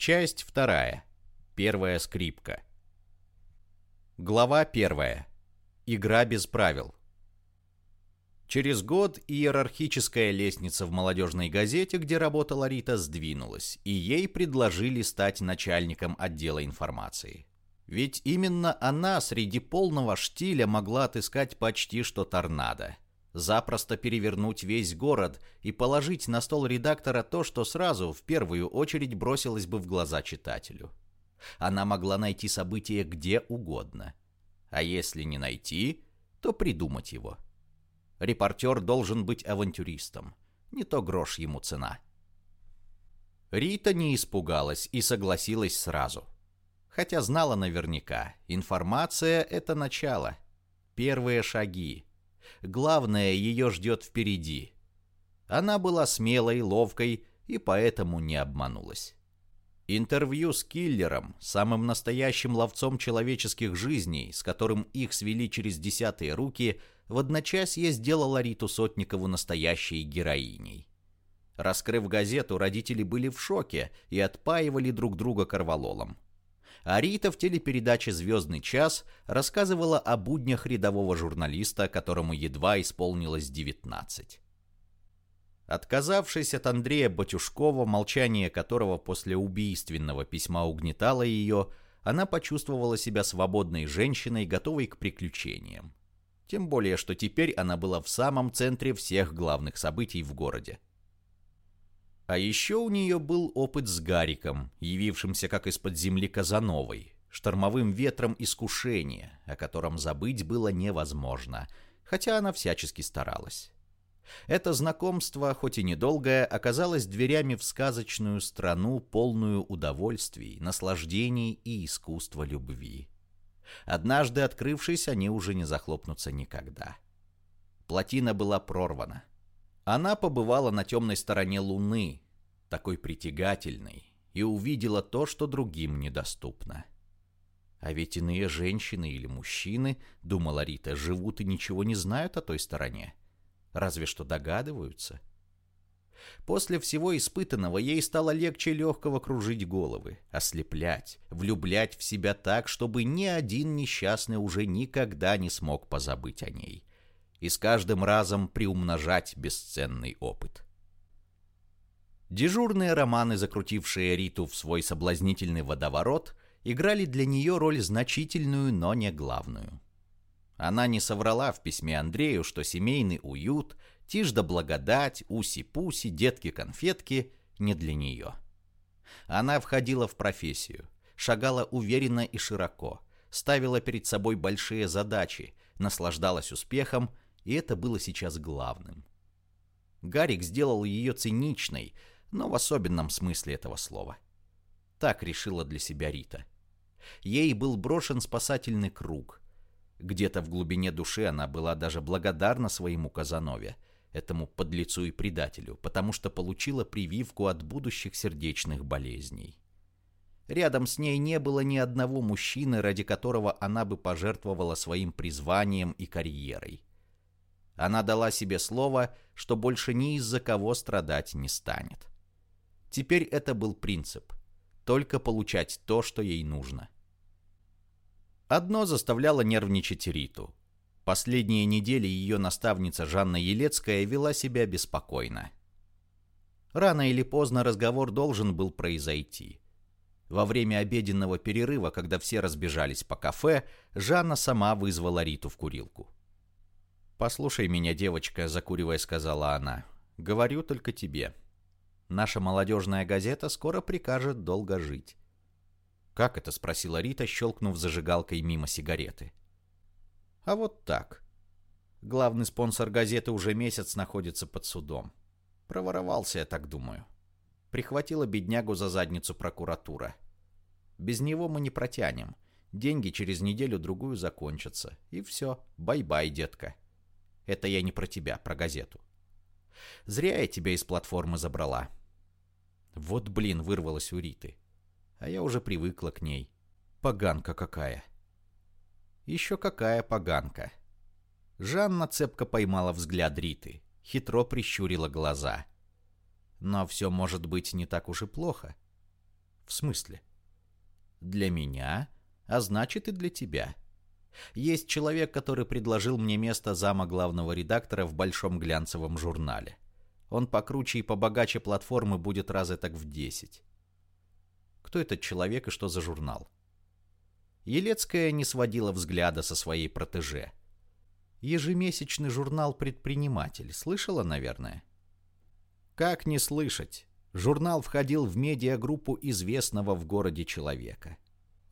Часть вторая. Первая скрипка. Глава первая. Игра без правил. Через год иерархическая лестница в молодежной газете, где работала Рита, сдвинулась, и ей предложили стать начальником отдела информации. Ведь именно она среди полного штиля могла отыскать почти что торнадо. Запросто перевернуть весь город и положить на стол редактора то, что сразу, в первую очередь, бросилось бы в глаза читателю. Она могла найти событие где угодно. А если не найти, то придумать его. Репортер должен быть авантюристом. Не то грош ему цена. Рита не испугалась и согласилась сразу. Хотя знала наверняка, информация — это начало. Первые шаги. Главное ее ждет впереди. Она была смелой, ловкой и поэтому не обманулась. Интервью с киллером, самым настоящим ловцом человеческих жизней, с которым их свели через десятые руки, в одночасье сделала Риту Сотникову настоящей героиней. Раскрыв газету, родители были в шоке и отпаивали друг друга корвалолом. А Рита в телепередаче «Звездный час» рассказывала о буднях рядового журналиста, которому едва исполнилось 19. Отказавшись от Андрея Батюшкова, молчание которого после убийственного письма угнетало ее, она почувствовала себя свободной женщиной, готовой к приключениям. Тем более, что теперь она была в самом центре всех главных событий в городе. А еще у нее был опыт с Гариком, явившимся как из-под земли Казановой, штормовым ветром искушения, о котором забыть было невозможно, хотя она всячески старалась. Это знакомство, хоть и недолгое, оказалось дверями в сказочную страну, полную удовольствий, наслаждений и искусства любви. Однажды открывшись, они уже не захлопнутся никогда. Плотина была прорвана. Она побывала на темной стороне Луны, такой притягательной, и увидела то, что другим недоступно. А ведь иные женщины или мужчины, думала Рита, живут и ничего не знают о той стороне. Разве что догадываются. После всего испытанного ей стало легче легкого кружить головы, ослеплять, влюблять в себя так, чтобы ни один несчастный уже никогда не смог позабыть о ней. И с каждым разом приумножать бесценный опыт. Дежурные романы, закрутившие Риту в свой соблазнительный водоворот, играли для нее роль значительную, но не главную. Она не соврала в письме Андрею, что семейный уют, тишь да благодать, уси-пуси, детки-конфетки не для нее. Она входила в профессию, шагала уверенно и широко, ставила перед собой большие задачи, наслаждалась успехом, и это было сейчас главным. Гарик сделал ее циничной, но в особенном смысле этого слова. Так решила для себя Рита. Ей был брошен спасательный круг, где-то в глубине души она была даже благодарна своему Казанове, этому подлецу и предателю, потому что получила прививку от будущих сердечных болезней. Рядом с ней не было ни одного мужчины, ради которого она бы пожертвовала своим призванием и карьерой. Она дала себе слово, что больше ни из-за кого страдать не станет. Теперь это был принцип – только получать то, что ей нужно – Одно заставляло нервничать Риту. Последние недели ее наставница Жанна Елецкая вела себя беспокойно. Рано или поздно разговор должен был произойти. Во время обеденного перерыва, когда все разбежались по кафе, Жанна сама вызвала Риту в курилку. «Послушай меня, девочка», — закуривая сказала она. «Говорю только тебе. Наша молодежная газета скоро прикажет долго жить. «Как это?» — спросила Рита, щелкнув зажигалкой мимо сигареты. «А вот так. Главный спонсор газеты уже месяц находится под судом. Проворовался, я так думаю. Прихватила беднягу за задницу прокуратура. Без него мы не протянем. Деньги через неделю-другую закончатся. И все. Bye-bye, детка. Это я не про тебя, про газету. Зря я тебя из платформы забрала. Вот, блин, вырвалось у Риты а я уже привыкла к ней. Поганка какая. Еще какая поганка. Жанна цепко поймала взгляд Риты, хитро прищурила глаза. Но все может быть не так уж и плохо. В смысле? Для меня, а значит и для тебя. Есть человек, который предложил мне место зама главного редактора в большом глянцевом журнале. Он покруче и побогаче платформы будет раза так в десять. Кто этот человек и что за журнал? Елецкая не сводила взгляда со своей протеже. Ежемесячный журнал «Предприниматель». Слышала, наверное? Как не слышать? Журнал входил в медиагруппу известного в городе человека.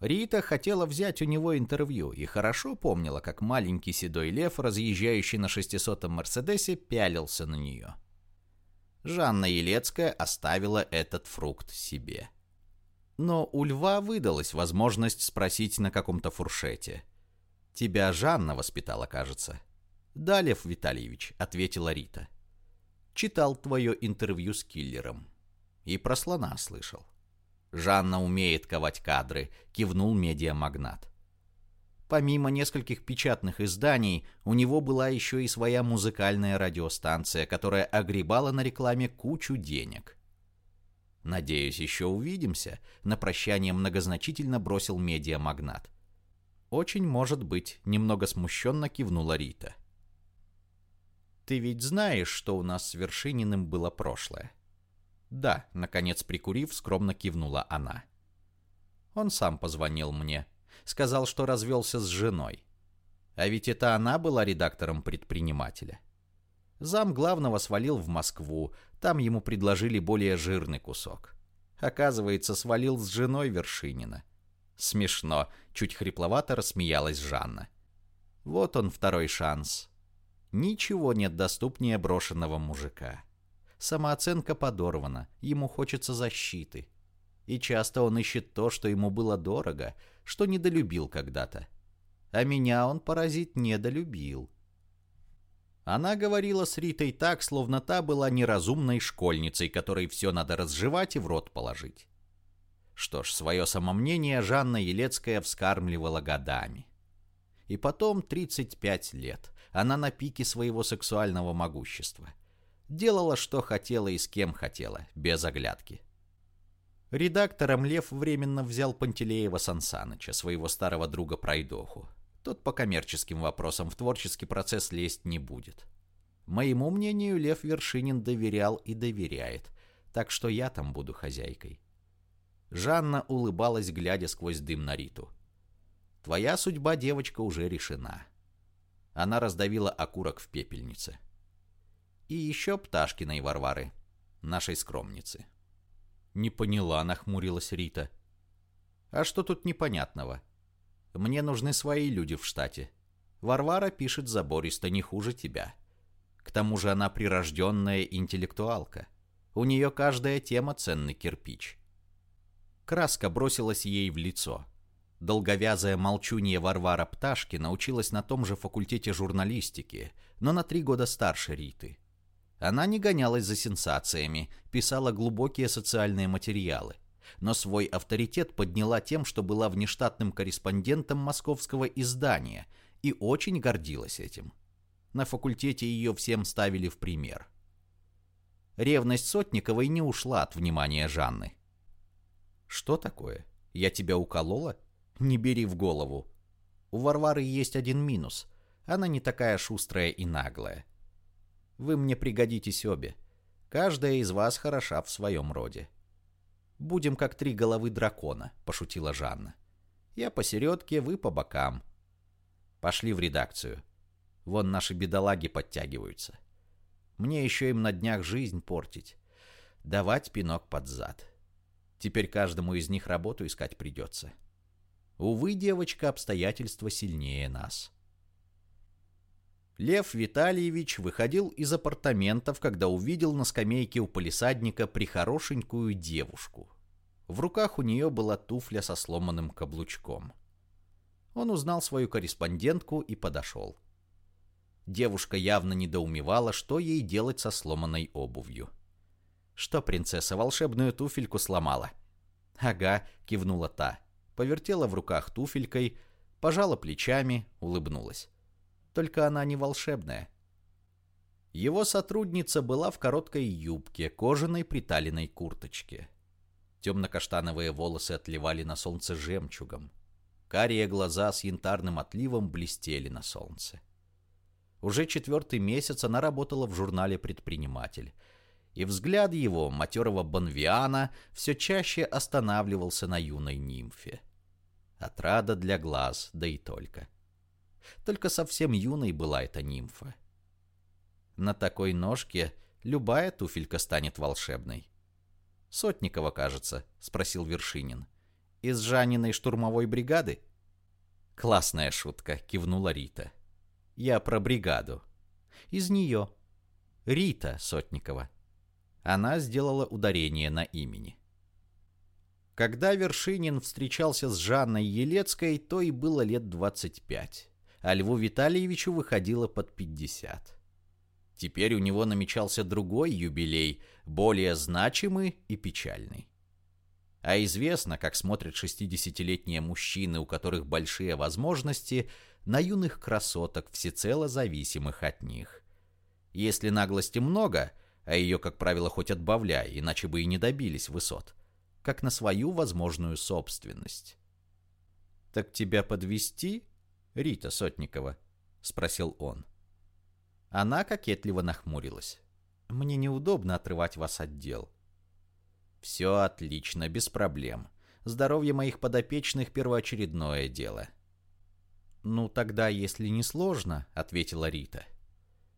Рита хотела взять у него интервью и хорошо помнила, как маленький седой лев, разъезжающий на 600-м Мерседесе, пялился на нее. Жанна Елецкая оставила этот фрукт себе. Но у льва выдалась возможность спросить на каком-то фуршете. «Тебя Жанна воспитала, кажется». «Да, Лев Витальевич», — ответила Рита. «Читал твое интервью с киллером. И про слона слышал». «Жанна умеет ковать кадры», — кивнул медиамагнат. Помимо нескольких печатных изданий, у него была еще и своя музыкальная радиостанция, которая огребала на рекламе кучу денег. «Надеюсь, еще увидимся», — на прощание многозначительно бросил медиамагнат. «Очень может быть», — немного смущенно кивнула Рита. «Ты ведь знаешь, что у нас с Вершининым было прошлое?» «Да», — наконец прикурив, скромно кивнула она. «Он сам позвонил мне. Сказал, что развелся с женой. А ведь это она была редактором предпринимателя. Зам главного свалил в Москву, там ему предложили более жирный кусок. Оказывается, свалил с женой Вершинина. Смешно, чуть хрипловато рассмеялась Жанна. Вот он второй шанс. Ничего нет доступнее брошенного мужика. Самооценка подорвана, ему хочется защиты. И часто он ищет то, что ему было дорого, что недолюбил когда-то. А меня он, паразит, недолюбил. Она говорила с Ритой так, словно та была неразумной школьницей, которой все надо разжевать и в рот положить. Что ж, свое самомнение Жанна Елецкая вскармливала годами. И потом 35 лет. Она на пике своего сексуального могущества. Делала, что хотела и с кем хотела, без оглядки. Редактором Лев временно взял Пантелеева Сансаныча, своего старого друга Пройдоху. Тот по коммерческим вопросам в творческий процесс лезть не будет. Моему мнению, Лев Вершинин доверял и доверяет, так что я там буду хозяйкой. Жанна улыбалась, глядя сквозь дым на Риту. «Твоя судьба, девочка, уже решена». Она раздавила окурок в пепельнице. И еще Пташкиной Варвары, нашей скромницы. Не поняла, нахмурилась Рита. А что тут непонятного? Мне нужны свои люди в штате. Варвара пишет забористо не хуже тебя. К тому же она прирожденная интеллектуалка. У нее каждая тема ценный кирпич. Краска бросилась ей в лицо. Долговязая молчунья Варвара Пташкина училась на том же факультете журналистики, но на три года старше Риты. Она не гонялась за сенсациями, писала глубокие социальные материалы, но свой авторитет подняла тем, что была внештатным корреспондентом московского издания и очень гордилась этим. На факультете ее всем ставили в пример. Ревность Сотниковой не ушла от внимания Жанны. «Что такое? Я тебя уколола? Не бери в голову. У Варвары есть один минус. Она не такая шустрая и наглая. Вы мне пригодитесь обе. Каждая из вас хороша в своем роде. Будем как три головы дракона, пошутила Жанна. Я посередке, вы по бокам. Пошли в редакцию. Вон наши бедолаги подтягиваются. Мне еще им на днях жизнь портить. Давать пинок под зад. Теперь каждому из них работу искать придется. Увы, девочка, обстоятельства сильнее нас. Лев Витальевич выходил из апартаментов, когда увидел на скамейке у полисадника прихорошенькую девушку. В руках у нее была туфля со сломанным каблучком. Он узнал свою корреспондентку и подошел. Девушка явно недоумевала, что ей делать со сломанной обувью. «Что, принцесса, волшебную туфельку сломала?» «Ага», — кивнула та. Повертела в руках туфелькой, пожала плечами, улыбнулась только она не волшебная. Его сотрудница была в короткой юбке, кожаной приталенной курточке. Темно-каштановые волосы отливали на солнце жемчугом. Карие глаза с янтарным отливом блестели на солнце. Уже четвертый месяц она работала в журнале «Предприниматель», и взгляд его, матерого Бонвиана, все чаще останавливался на юной нимфе. Отрада для глаз, да и только. Только совсем юной была эта нимфа. На такой ножке любая туфелька станет волшебной. «Сотникова, кажется», — спросил Вершинин. «Из Жаниной штурмовой бригады?» «Классная шутка», — кивнула Рита. «Я про бригаду. Из нее. Рита Сотникова». Она сделала ударение на имени. Когда Вершинин встречался с Жанной Елецкой, то и было лет 25, а Льву Витальевичу выходило под 50. Теперь у него намечался другой юбилей, более значимый и печальный. А известно, как смотрят 60-летние мужчины, у которых большие возможности, на юных красоток, всецело зависимых от них. Если наглости много, а ее, как правило, хоть отбавляй, иначе бы и не добились высот, как на свою возможную собственность. «Так тебя подвести, Рита Сотникова?» — спросил он. — она кокетливо нахмурилась. «Мне неудобно отрывать вас от дел». «Все отлично, без проблем. Здоровье моих подопечных – первоочередное дело». «Ну, тогда, если не сложно», — ответила Рита.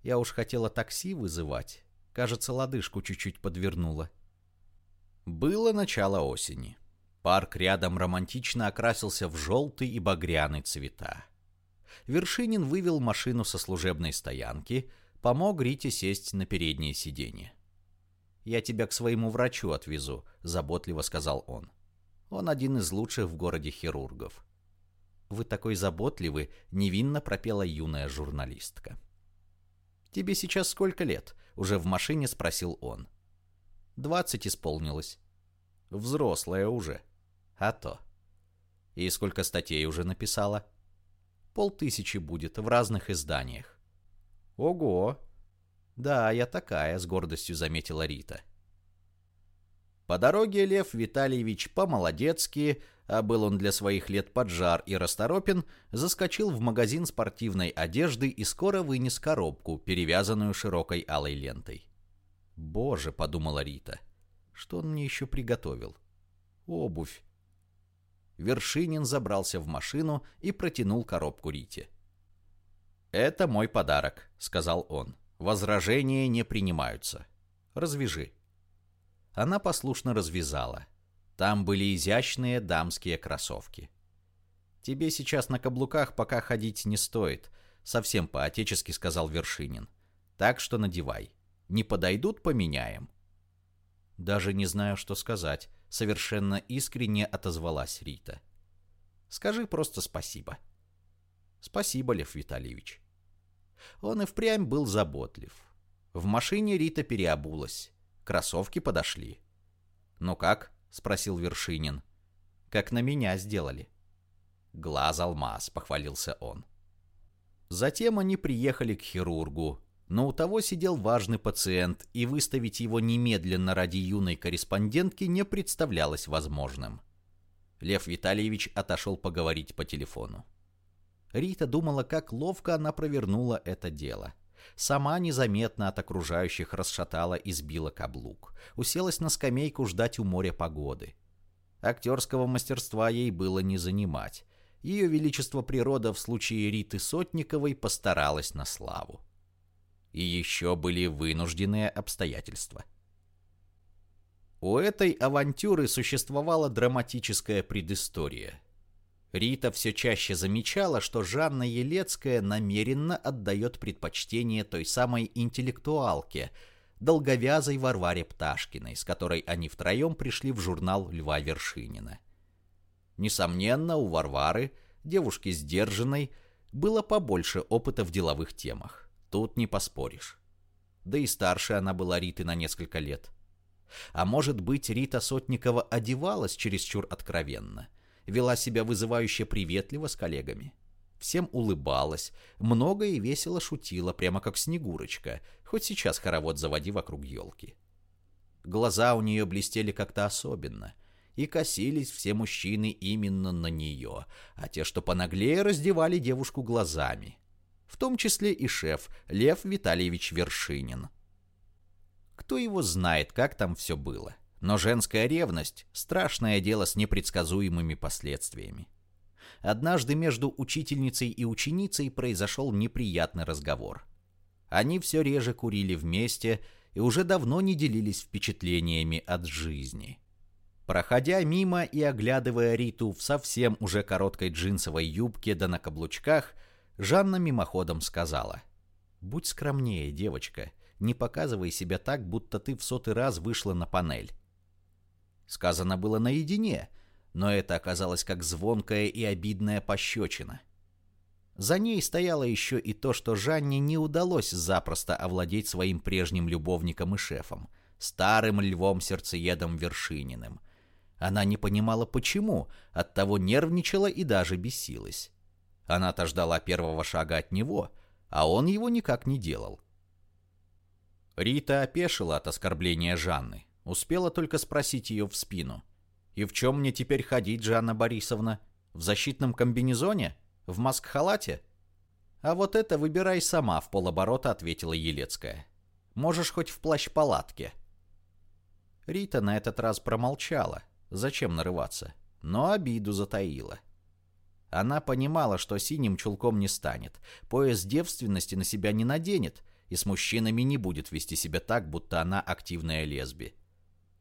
«Я уж хотела такси вызывать. Кажется, лодыжку чуть-чуть подвернула». Было начало осени. Парк рядом романтично окрасился в желтый и багряный цвета. Вершинин вывел машину со служебной стоянки, помог Рите сесть на переднее сиденье. «Я тебя к своему врачу отвезу», — заботливо сказал он. «Он один из лучших в городе хирургов». «Вы такой заботливый», — невинно пропела юная журналистка. «Тебе сейчас сколько лет?» — уже в машине спросил он. «Двадцать исполнилось». «Взрослая уже». «А то». «И сколько статей уже написала?» Полтысячи будет в разных изданиях. Ого! Да, я такая, с гордостью заметила Рита. По дороге Лев Витальевич по-молодецки, а был он для своих лет поджар и расторопен, заскочил в магазин спортивной одежды и скоро вынес коробку, перевязанную широкой алой лентой. «Боже», — подумала Рита, — «что он мне еще приготовил? Обувь, Вершинин забрался в машину и протянул коробку Рите. «Это мой подарок», — сказал он. «Возражения не принимаются. Развяжи». Она послушно развязала. Там были изящные дамские кроссовки. «Тебе сейчас на каблуках пока ходить не стоит», — совсем по-отечески сказал Вершинин. «Так что надевай. Не подойдут — поменяем». Даже не знаю, что сказать совершенно искренне отозвалась Рита. Скажи просто спасибо. Спасибо, Лев Витальевич. Он и впрямь был заботлив. В машине Рита переобулась. Кроссовки подошли. «Ну как?» — спросил Вершинин. «Как на меня сделали». «Глаз алмаз», — похвалился он. Затем они приехали к хирургу, но у того сидел важный пациент, и выставить его немедленно ради юной корреспондентки не представлялось возможным. Лев Витальевич отошел поговорить по телефону. Рита думала, как ловко она провернула это дело. Сама незаметно от окружающих расшатала и сбила каблук. Уселась на скамейку ждать у моря погоды. Актерского мастерства ей было не занимать. Ее величество природа в случае Риты Сотниковой постаралась на славу. И еще были вынужденные обстоятельства. У этой авантюры существовала драматическая предыстория. Рита все чаще замечала, что Жанна Елецкая намеренно отдает предпочтение той самой интеллектуалке, долговязой Варваре Пташкиной, с которой они втроем пришли в журнал Льва Вершинина. Несомненно, у Варвары, девушки сдержанной, было побольше опыта в деловых темах. Тут не поспоришь. Да и старше она была Риты на несколько лет. А может быть, Рита Сотникова одевалась чересчур откровенно, вела себя вызывающе приветливо с коллегами. Всем улыбалась, много и весело шутила, прямо как Снегурочка, хоть сейчас хоровод заводи вокруг елки. Глаза у нее блестели как-то особенно, и косились все мужчины именно на нее, а те, что понаглее, раздевали девушку глазами. В том числе и шеф Лев Витальевич Вершинин. Кто его знает, как там все было. Но женская ревность – страшное дело с непредсказуемыми последствиями. Однажды между учительницей и ученицей произошел неприятный разговор. Они все реже курили вместе и уже давно не делились впечатлениями от жизни. Проходя мимо и оглядывая Риту в совсем уже короткой джинсовой юбке да на каблучках, Жанна мимоходом сказала «Будь скромнее, девочка, не показывай себя так, будто ты в сотый раз вышла на панель». Сказано было наедине, но это оказалось как звонкая и обидная пощечина. За ней стояло еще и то, что Жанне не удалось запросто овладеть своим прежним любовником и шефом, старым львом-сердцеедом Вершининым – она не понимала почему, оттого нервничала и даже бесилась. Она-то ждала первого шага от него, а он его никак не делал. Рита опешила от оскорбления Жанны, успела только спросить ее в спину. «И в чем мне теперь ходить, Жанна Борисовна? В защитном комбинезоне? В маск-халате?» «А вот это выбирай сама», — в полоборота ответила Елецкая. «Можешь хоть в плащ-палатке». Рита на этот раз промолчала, Зачем нарываться? Но обиду затаила. Она понимала, что синим чулком не станет, пояс девственности на себя не наденет и с мужчинами не будет вести себя так, будто она активная лесби.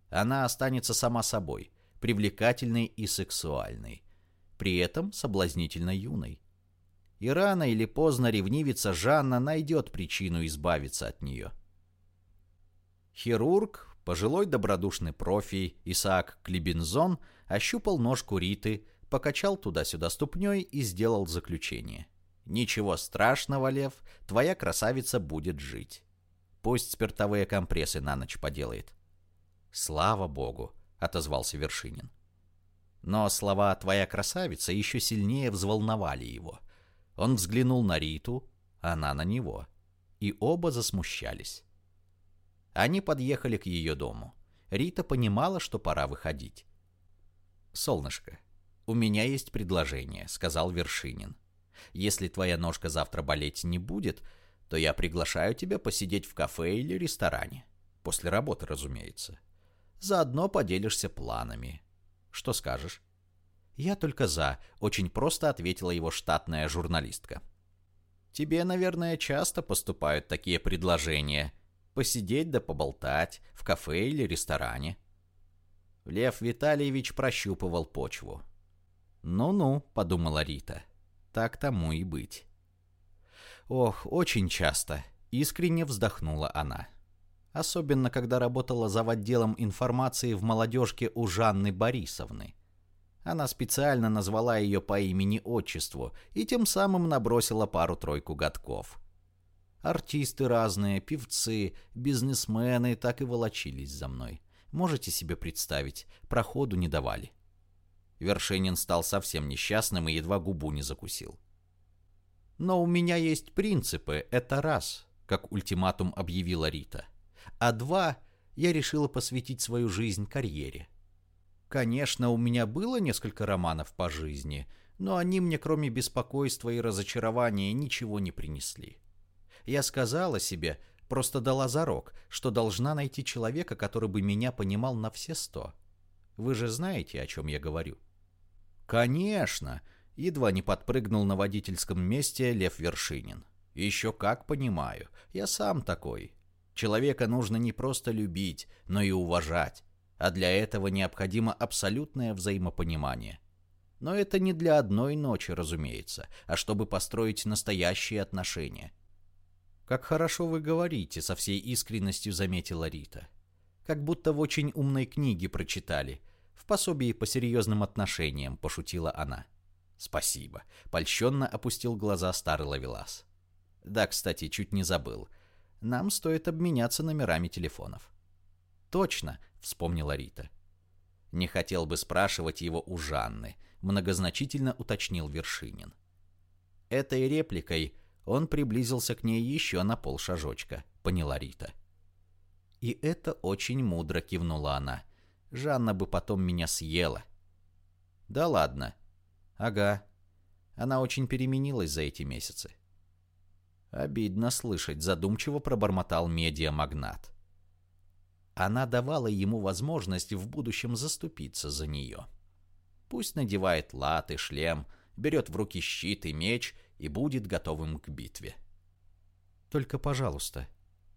Она останется сама собой, привлекательной и сексуальной, при этом соблазнительно юной. И рано или поздно ревнивица Жанна найдет причину избавиться от нее. Хирург Пожилой добродушный профи Исаак Клибензон ощупал ножку Риты, покачал туда-сюда ступней и сделал заключение. «Ничего страшного, Лев, твоя красавица будет жить. Пусть спиртовые компрессы на ночь поделает». «Слава богу», — отозвался Вершинин. Но слова «твоя красавица» еще сильнее взволновали его. Он взглянул на Риту, она на него. И оба засмущались. Они подъехали к ее дому. Рита понимала, что пора выходить. «Солнышко, у меня есть предложение», — сказал Вершинин. «Если твоя ножка завтра болеть не будет, то я приглашаю тебя посидеть в кафе или ресторане. После работы, разумеется. Заодно поделишься планами. Что скажешь?» «Я только за», — очень просто ответила его штатная журналистка. «Тебе, наверное, часто поступают такие предложения», посидеть да поболтать в кафе или ресторане. Лев Витальевич прощупывал почву. «Ну-ну», — подумала Рита, — «так тому и быть». «Ох, очень часто», — искренне вздохнула она. Особенно, когда работала за отделом информации в молодежке у Жанны Борисовны. Она специально назвала ее по имени-отчеству и тем самым набросила пару-тройку годков. Артисты разные, певцы, бизнесмены так и волочились за мной. Можете себе представить, проходу не давали. Вершинин стал совсем несчастным и едва губу не закусил. «Но у меня есть принципы, это раз», как ультиматум объявила Рита. «А два, я решила посвятить свою жизнь карьере. Конечно, у меня было несколько романов по жизни, но они мне кроме беспокойства и разочарования ничего не принесли. Я сказала себе, просто дала зарок, что должна найти человека, который бы меня понимал на все сто. Вы же знаете, о чем я говорю. Конечно, едва не подпрыгнул на водительском месте Лев Вершинин. Еще как понимаю, я сам такой. Человека нужно не просто любить, но и уважать, а для этого необходимо абсолютное взаимопонимание. Но это не для одной ночи, разумеется, а чтобы построить настоящие отношения. «Как хорошо вы говорите», — со всей искренностью заметила Рита. «Как будто в очень умной книге прочитали. В пособии по серьезным отношениям», — пошутила она. «Спасибо», — польщенно опустил глаза старый ловелас. «Да, кстати, чуть не забыл. Нам стоит обменяться номерами телефонов». «Точно», — вспомнила Рита. Не хотел бы спрашивать его у Жанны, многозначительно уточнил Вершинин. Этой репликой он приблизился к ней еще на полшажочка, поняла Рита. «И это очень мудро», — кивнула она. Жанна бы потом меня съела. Да ладно. Ага. Она очень переменилась за эти месяцы. Обидно слышать, задумчиво пробормотал медиамагнат. Она давала ему возможность в будущем заступиться за нее. Пусть надевает латы, шлем, берет в руки щит и меч и будет готовым к битве. Только, пожалуйста,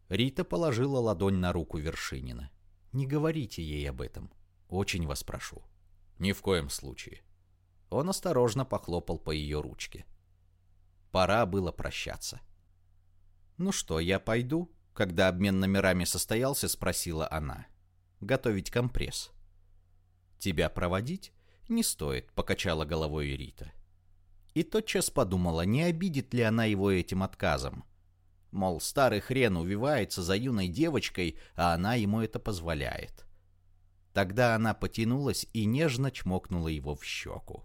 Рита положила ладонь на руку Вершинина. Не говорите ей об этом. Очень вас прошу. Ни в коем случае. Он осторожно похлопал по ее ручке. Пора было прощаться. «Ну что, я пойду?» Когда обмен номерами состоялся, спросила она. «Готовить компресс». «Тебя проводить?» «Не стоит», — покачала головой Рита. И тотчас подумала, не обидит ли она его этим отказом. Мол, старый хрен увивается за юной девочкой, а она ему это позволяет. Тогда она потянулась и нежно чмокнула его в щеку.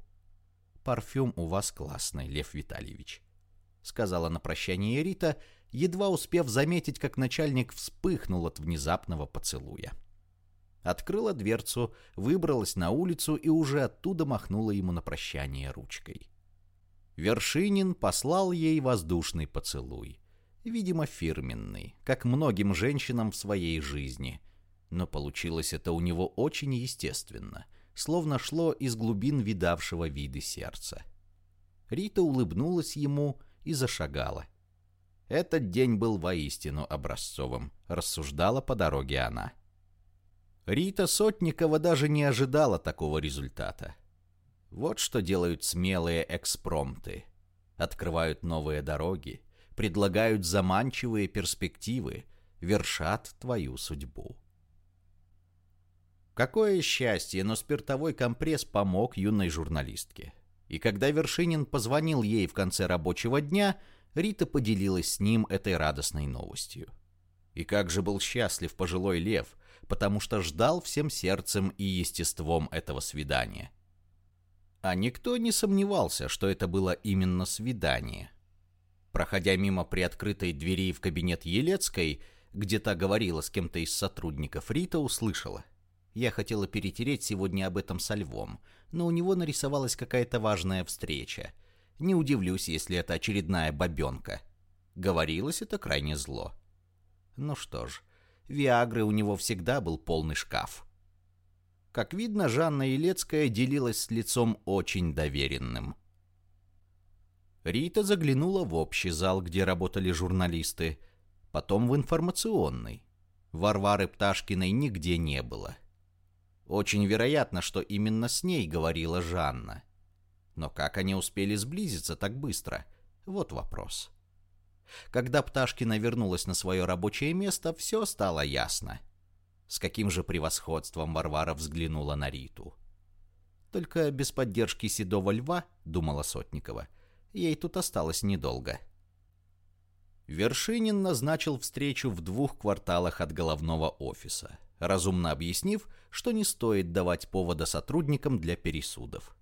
«Парфюм у вас классный, Лев Витальевич», — сказала на прощание Рита, едва успев заметить, как начальник вспыхнул от внезапного поцелуя. Открыла дверцу, выбралась на улицу и уже оттуда махнула ему на прощание ручкой. Вершинин послал ей воздушный поцелуй — видимо, фирменный, как многим женщинам в своей жизни. Но получилось это у него очень естественно, словно шло из глубин видавшего виды сердца. Рита улыбнулась ему и зашагала. Этот день был воистину образцовым, рассуждала по дороге она. Рита Сотникова даже не ожидала такого результата. Вот что делают смелые экспромты. Открывают новые дороги, предлагают заманчивые перспективы, вершат твою судьбу. Какое счастье, но спиртовой компресс помог юной журналистке. И когда Вершинин позвонил ей в конце рабочего дня, Рита поделилась с ним этой радостной новостью. И как же был счастлив пожилой лев, потому что ждал всем сердцем и естеством этого свидания. А никто не сомневался, что это было именно свидание – Проходя мимо приоткрытой двери в кабинет Елецкой, где та говорила с кем-то из сотрудников, Рита услышала. Я хотела перетереть сегодня об этом со львом, но у него нарисовалась какая-то важная встреча. Не удивлюсь, если это очередная бабенка. Говорилось это крайне зло. Ну что ж, Виагры у него всегда был полный шкаф. Как видно, Жанна Елецкая делилась с лицом очень доверенным. Рита заглянула в общий зал, где работали журналисты, потом в информационный. Варвары Пташкиной нигде не было. Очень вероятно, что именно с ней говорила Жанна. Но как они успели сблизиться так быстро? Вот вопрос. Когда Пташкина вернулась на свое рабочее место, все стало ясно. С каким же превосходством Варвара взглянула на Риту. Только без поддержки седого льва, думала Сотникова, Ей тут осталось недолго. Вершинин назначил встречу в двух кварталах от головного офиса, разумно объяснив, что не стоит давать повода сотрудникам для пересудов.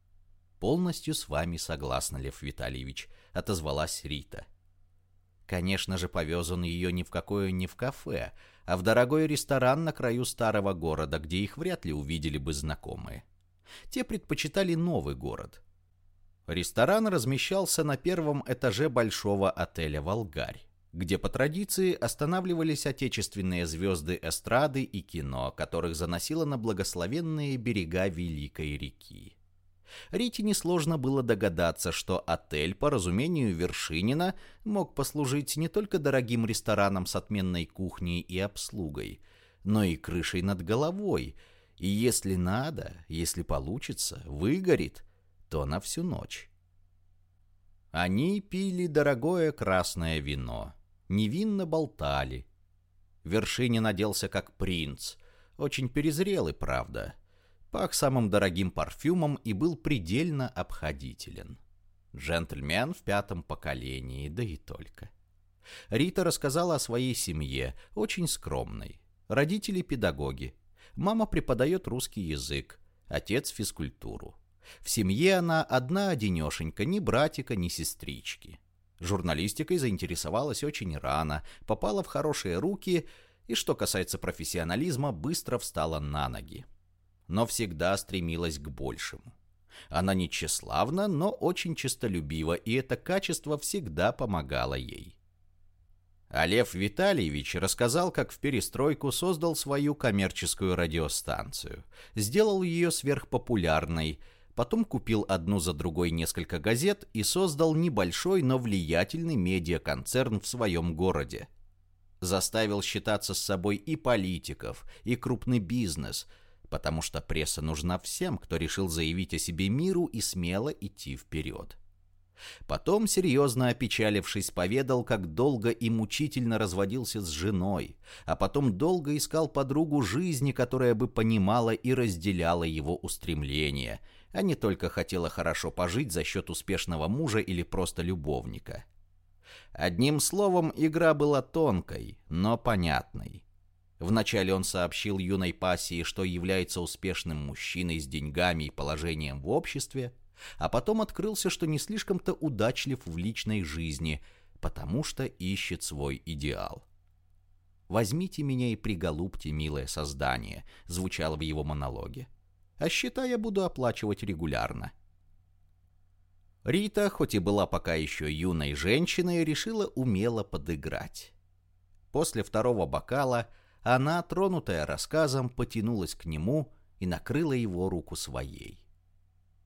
«Полностью с вами согласна, Лев Витальевич», — отозвалась Рита. Конечно же, повез он ее ни в какое не в кафе, а в дорогой ресторан на краю старого города, где их вряд ли увидели бы знакомые. Те предпочитали новый город, Ресторан размещался на первом этаже большого отеля «Волгарь», где по традиции останавливались отечественные звезды эстрады и кино, которых заносило на благословенные берега Великой реки. Рите несложно было догадаться, что отель, по разумению Вершинина, мог послужить не только дорогим рестораном с отменной кухней и обслугой, но и крышей над головой, и если надо, если получится, выгорит – то на всю ночь. Они пили дорогое красное вино, невинно болтали. Вершине наделся как принц, очень перезрелый, правда. Пах самым дорогим парфюмом и был предельно обходителен. Джентльмен в пятом поколении, да и только. Рита рассказала о своей семье, очень скромной. Родители педагоги. Мама преподает русский язык, отец физкультуру. В семье она одна-одинешенька, ни братика, ни сестрички. Журналистикой заинтересовалась очень рано, попала в хорошие руки и, что касается профессионализма, быстро встала на ноги. но всегда стремилась к большему. Она не тщеславна, но очень честолюбива, и это качество всегда помогало ей. А Витальевич рассказал, как в перестройку создал свою коммерческую радиостанцию, сделал ее сверхпопулярной, потом купил одну за другой несколько газет и создал небольшой, но влиятельный медиаконцерн в своем городе. Заставил считаться с собой и политиков, и крупный бизнес – потому что пресса нужна всем, кто решил заявить о себе миру и смело идти вперед. Потом, серьезно опечалившись, поведал, как долго и мучительно разводился с женой, а потом долго искал подругу жизни, которая бы понимала и разделяла его устремления, а не только хотела хорошо пожить за счет успешного мужа или просто любовника. Одним словом, игра была тонкой, но понятной. Вначале он сообщил юной пассии, что является успешным мужчиной с деньгами и положением в обществе, а потом открылся, что не слишком-то удачлив в личной жизни, потому что ищет свой идеал. «Возьмите меня и приголубьте, милое создание», — звучало в его монологе. «А счета я буду оплачивать регулярно». Рита, хоть и была пока еще юной женщиной, решила умело подыграть. После второго бокала — она, тронутая рассказом, потянулась к нему и накрыла его руку своей.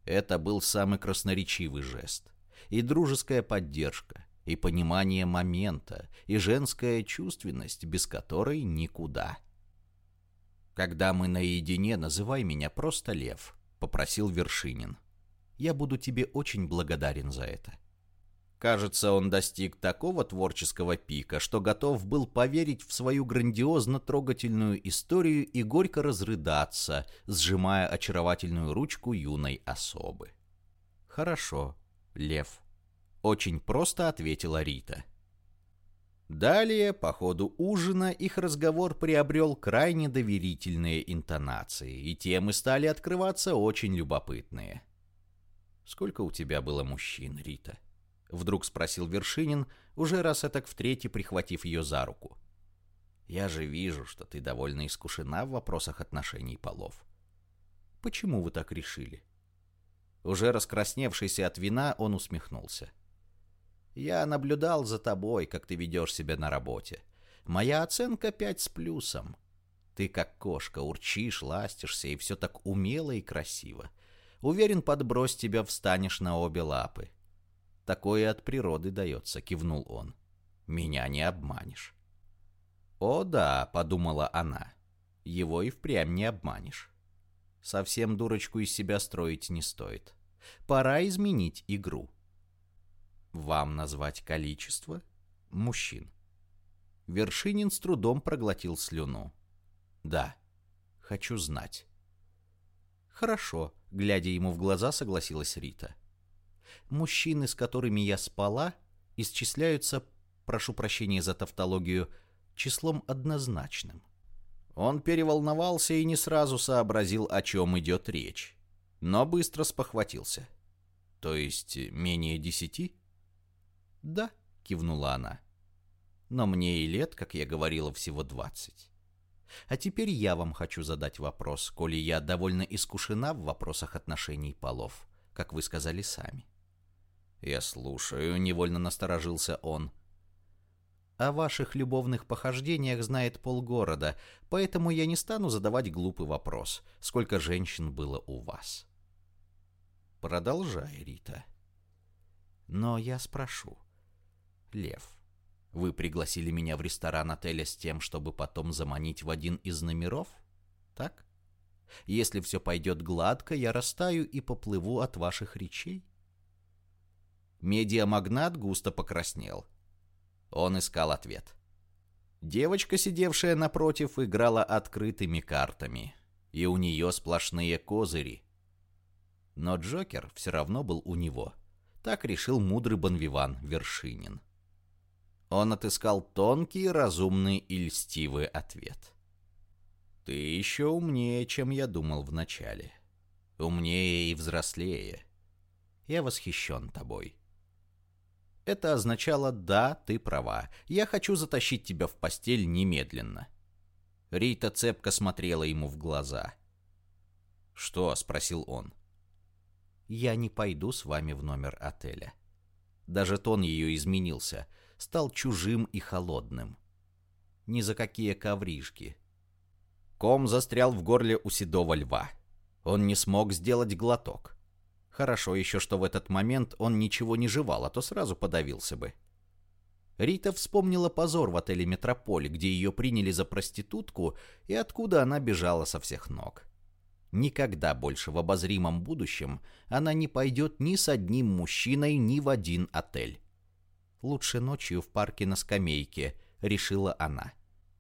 Это был самый красноречивый жест. И дружеская поддержка, и понимание момента, и женская чувственность, без которой никуда. «Когда мы наедине, называй меня просто Лев», — попросил Вершинин. «Я буду тебе очень благодарен за это». Кажется, он достиг такого творческого пика, что готов был поверить в свою грандиозно трогательную историю и горько разрыдаться, сжимая очаровательную ручку юной особы. «Хорошо, Лев», — очень просто ответила Рита. Далее, по ходу ужина, их разговор приобрел крайне доверительные интонации, и темы стали открываться очень любопытные. «Сколько у тебя было мужчин, Рита?» Вдруг спросил Вершинин, уже раз этак в третий прихватив ее за руку. «Я же вижу, что ты довольно искушена в вопросах отношений полов. Почему вы так решили?» Уже раскрасневшийся от вина, он усмехнулся. «Я наблюдал за тобой, как ты ведешь себя на работе. Моя оценка пять с плюсом. Ты как кошка, урчишь, ластишься, и все так умело и красиво. Уверен, подбрось тебя, встанешь на обе лапы. Такое от природы дается», — кивнул он. «Меня не обманешь». «О да», — подумала она, — «его и впрямь не обманешь». Совсем дурочку из себя строить не стоит. Пора изменить игру. Вам назвать количество мужчин. Вершинин с трудом проглотил слюну. Да, хочу знать. Хорошо, глядя ему в глаза, согласилась Рита мужчины, с которыми я спала, исчисляются, прошу прощения за тавтологию, числом однозначным. Он переволновался и не сразу сообразил, о чем идет речь, но быстро спохватился. То есть менее десяти? Да, кивнула она. Но мне и лет, как я говорила, всего двадцать. А теперь я вам хочу задать вопрос, коли я довольно искушена в вопросах отношений полов, как вы сказали сами. «Я слушаю», — невольно насторожился он. «О ваших любовных похождениях знает полгорода, поэтому я не стану задавать глупый вопрос, сколько женщин было у вас». «Продолжай, Рита». «Но я спрошу. Лев, вы пригласили меня в ресторан отеля с тем, чтобы потом заманить в один из номеров? Так? Если все пойдет гладко, я растаю и поплыву от ваших речей?» Медиамагнат густо покраснел. Он искал ответ. Девочка, сидевшая напротив, играла открытыми картами, и у нее сплошные козыри. Но Джокер все равно был у него. Так решил мудрый Бонвиван Вершинин. Он отыскал тонкий, разумный и льстивый ответ. «Ты еще умнее, чем я думал вначале. Умнее и взрослее. Я восхищен тобой. Это означало «да, ты права, я хочу затащить тебя в постель немедленно». Рита цепко смотрела ему в глаза. «Что?» — спросил он. «Я не пойду с вами в номер отеля». Даже тон ее изменился, стал чужим и холодным. Ни за какие ковришки. Ком застрял в горле у седого льва. Он не смог сделать глоток. Хорошо еще, что в этот момент он ничего не жевал, а то сразу подавился бы. Рита вспомнила позор в отеле «Метрополь», где ее приняли за проститутку и откуда она бежала со всех ног. Никогда больше в обозримом будущем она не пойдет ни с одним мужчиной ни в один отель. «Лучше ночью в парке на скамейке», — решила она.